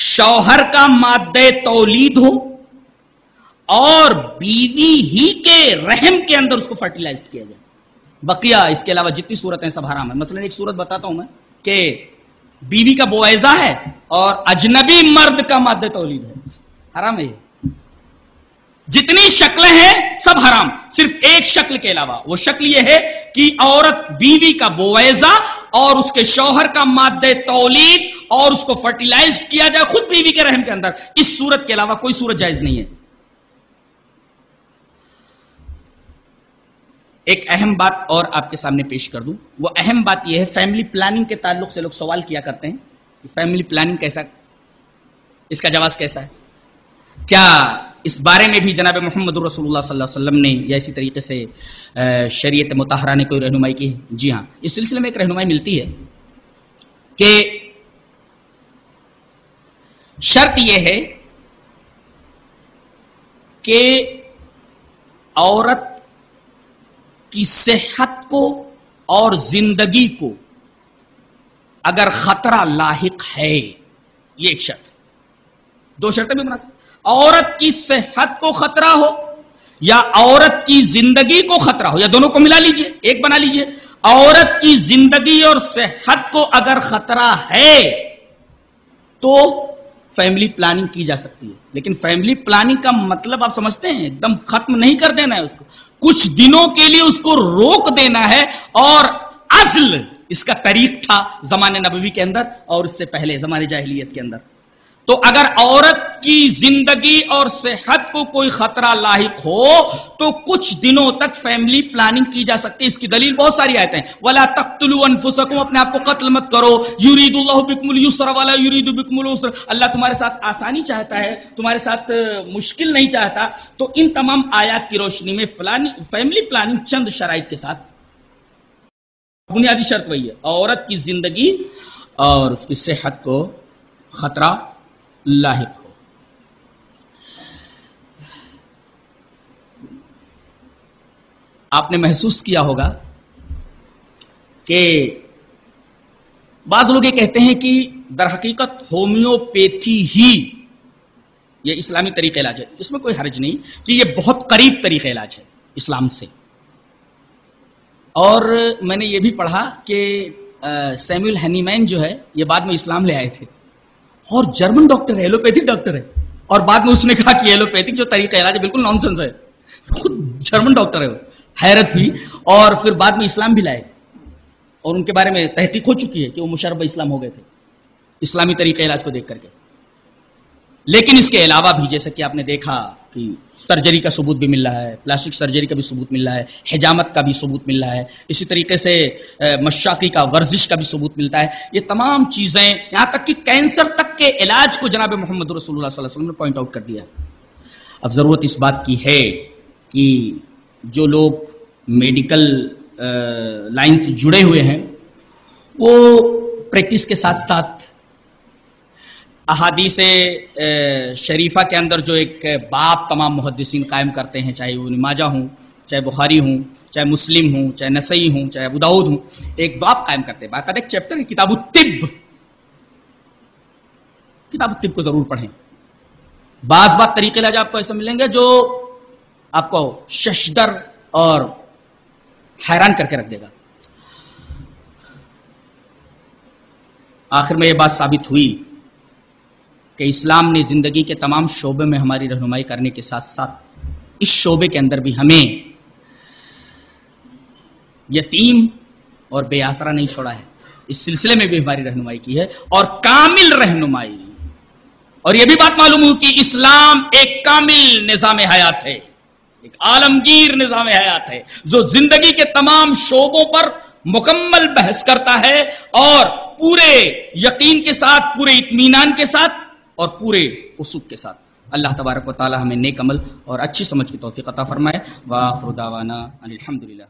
شوہر کا مادہ تولید ہو اور بیوی ہی کے رحم کے اندر اس کو فرٹیلائز کیا جائے۔ بقیہ اس کے علاوہ جتنی صورتیں سب حرام ہے مثلا ایک صورت بتاتا ہوں میں کہ بیوی کا بویزا ہے اور اجنبی مرد کا مادہ تولید ہے۔ حرام ہے یہ۔ جتنی شکلیں ہیں سب حرام۔ صرف ایک شکل کے علاوہ۔ وہ شکل یہ ہے کہ عورت بیوی کا بویزا اور اس کے شوہر کا مادہ تولید اور اس کو فرٹیلائز کیا جائے خود بیوی کے رحم کے اندر۔ اس صورت کے علاوہ کوئی صورت جائز نہیں ہے۔ ایک اہم بات اور آپ کے سامنے پیش کر دوں۔ وہ اہم بات یہ ہے فیملی پلاننگ کے تعلق سے لوگ سوال کیا کرتے ہیں کہ فیملی پلاننگ کیسا اس کا جواز کیسا ہے؟ کیا اس بارے میں بھی جناب محمد رسول اللہ صلی اللہ علیہ وسلم نے یا اسی طریقے سے شریعت متحرہ نے کوئی رہنمائی کی ہے؟ جی ہاں۔ اس سلسلے میں ایک رہنمائی ملتی ہے کہ شرط یہ ہے کہ عورت کی صحت کو اور زندگی کو اگر خطرہ لاحق ہے، یہ ایک شرط دو شرطیں بھی مناسب۔ عورت کی صحت کو خطرہ ہو یا عورت کی زندگی کو خطرہ ہو، یا دونوں کو ملا لیجیے، ایک بنا لیجیے۔ عورت کی زندگی اور صحت کو اگر خطرہ ہے تو فیملی پلاننگ کی جا سکتی ہے۔ لیکن فیملی پلاننگ کا مطلب آپ سمجھتے ہیں، ایک دم ختم نہیں کر دینا ہے اس کو۔ کچھ دنوں کے لیے اس کو روک دینا ہے اور ازل اس کا طریق تھا زمانے نبوی کے اندر اور اس سے پہلے زمانے جاہلیت کے اندر۔ تو اگر عورت کی زندگی اور صحت کو کوئی خطرہ لاحق ہو، تو کچھ دنوں تک فیملی پلاننگ کی جا سکتی ہے۔ اس کی دلیل بہت ساری آیتیں ولا تقتلوا انفسکم اپنے آپ کو قتل مت کرو۔ یرید اللہ بکم اليسر ولا یرید بکم العسر۔ اللہ تمہارے ساتھ آسانی چاہتا ہے، تمہارے ساتھ مشکل نہیں چاہتا۔ تو ان تمام آیات کی روشنی میں فیملی پلاننگ چند شرائط کے ساتھ۔ بنیادی شرط وہی ہے۔ عورت کی زندگی اور اس کی صحت کو خطرہ لاحق ہو۔ آپ نے محسوس کیا ہوگا کہ بعض لوگ یہ کہتے ہیں کہ در حقیقت ہومیوپیتھی ہی یہ اسلامی طریقہ علاج ہے۔ اس میں کوئی حرج نہیں کہ یہ بہت قریب طریقہ علاج ہے اسلام سے۔ اور میں نے یہ بھی پڑھا کہ سیمول ہینی جو ہے، یہ بعد میں اسلام لے آئے تھے۔ اور جرمن ڈاکٹر ہے ایلوپیتھک ڈاکٹر ہے. اور بعد میں اس نے کہا کہ ایلوپیتھک جو طریقہ علاج ہے بالکل نان سینس ہے. خود جرمن ڈاکٹر ہے وہ. حیرت ہوئی اور پھر بعد میں اسلام بھی لائے. اور ان کے بارے میں تحقیق ہو چکی ہے کہ وہ مشرب اسلام ہو گئے تھے. اسلامی طریقہ علاج کو دیکھ کر کے. لیکن اس کے علاوہ بھی جیسا کہ آپ نے دیکھا کہ سرجری کا ثبوت بھی مل رہا ہے، پلاسٹک سرجری کا بھی ثبوت مل رہا ہے، حجامت کا بھی ثبوت مل رہا ہے۔ اسی طریقے سے مشاقی کا، ورزش کا بھی ثبوت ملتا ہے۔ یہ تمام چیزیں یہاں تک کہ کینسر تک کے علاج کو جناب محمد رسول اللہ صلی اللہ علیہ وسلم نے پوائنٹ آؤٹ کر دیا۔ اب ضرورت اس بات کی ہے کہ جو لوگ میڈیکل لائن سے جڑے ہوئے ہیں، وہ پریکٹس کے ساتھ ساتھ احادیث شریفہ کے اندر جو ایک باپ تمام محدثین قائم کرتے ہیں، چاہے وہ نماجہ ہوں، چاہے بخاری ہوں، چاہے مسلم ہوں، چاہے نسئی ہوں، چاہے ابوداود ہوں، ایک باپ قائم کرتے ہیں۔ باقاعدہ ایک چیپٹر ہے، کتاب الطب۔ کتاب الطب کو ضرور پڑھیں۔ بعض بات طریقے لاج آپ کو ایسے ملیں گے جو آپ کو ششدر اور حیران کر کے رکھ دے گا۔ آخر میں یہ بات ثابت ہوئی۔ کہ اسلام نے زندگی کے تمام شعبے میں ہماری رہنمائی کرنے کے ساتھ ساتھ اس شعبے کے اندر بھی ہمیں یتیم اور بے آسرا نہیں چھوڑا ہے۔ اس سلسلے میں بھی ہماری رہنمائی کی ہے اور کامل رہنمائی۔ اور یہ بھی بات معلوم ہو کہ اسلام ایک کامل نظام حیات ہے، ایک عالمگیر نظام حیات ہے، جو زندگی کے تمام شعبوں پر مکمل بحث کرتا ہے اور پورے یقین کے ساتھ، پورے اطمینان کے ساتھ اور پورے اصوب کے ساتھ۔ اللہ تبارک و تعالی ہمیں نیک عمل اور اچھی سمجھ کی توفیق عطا فرمائے۔ واخر دعوانا الحمدللہ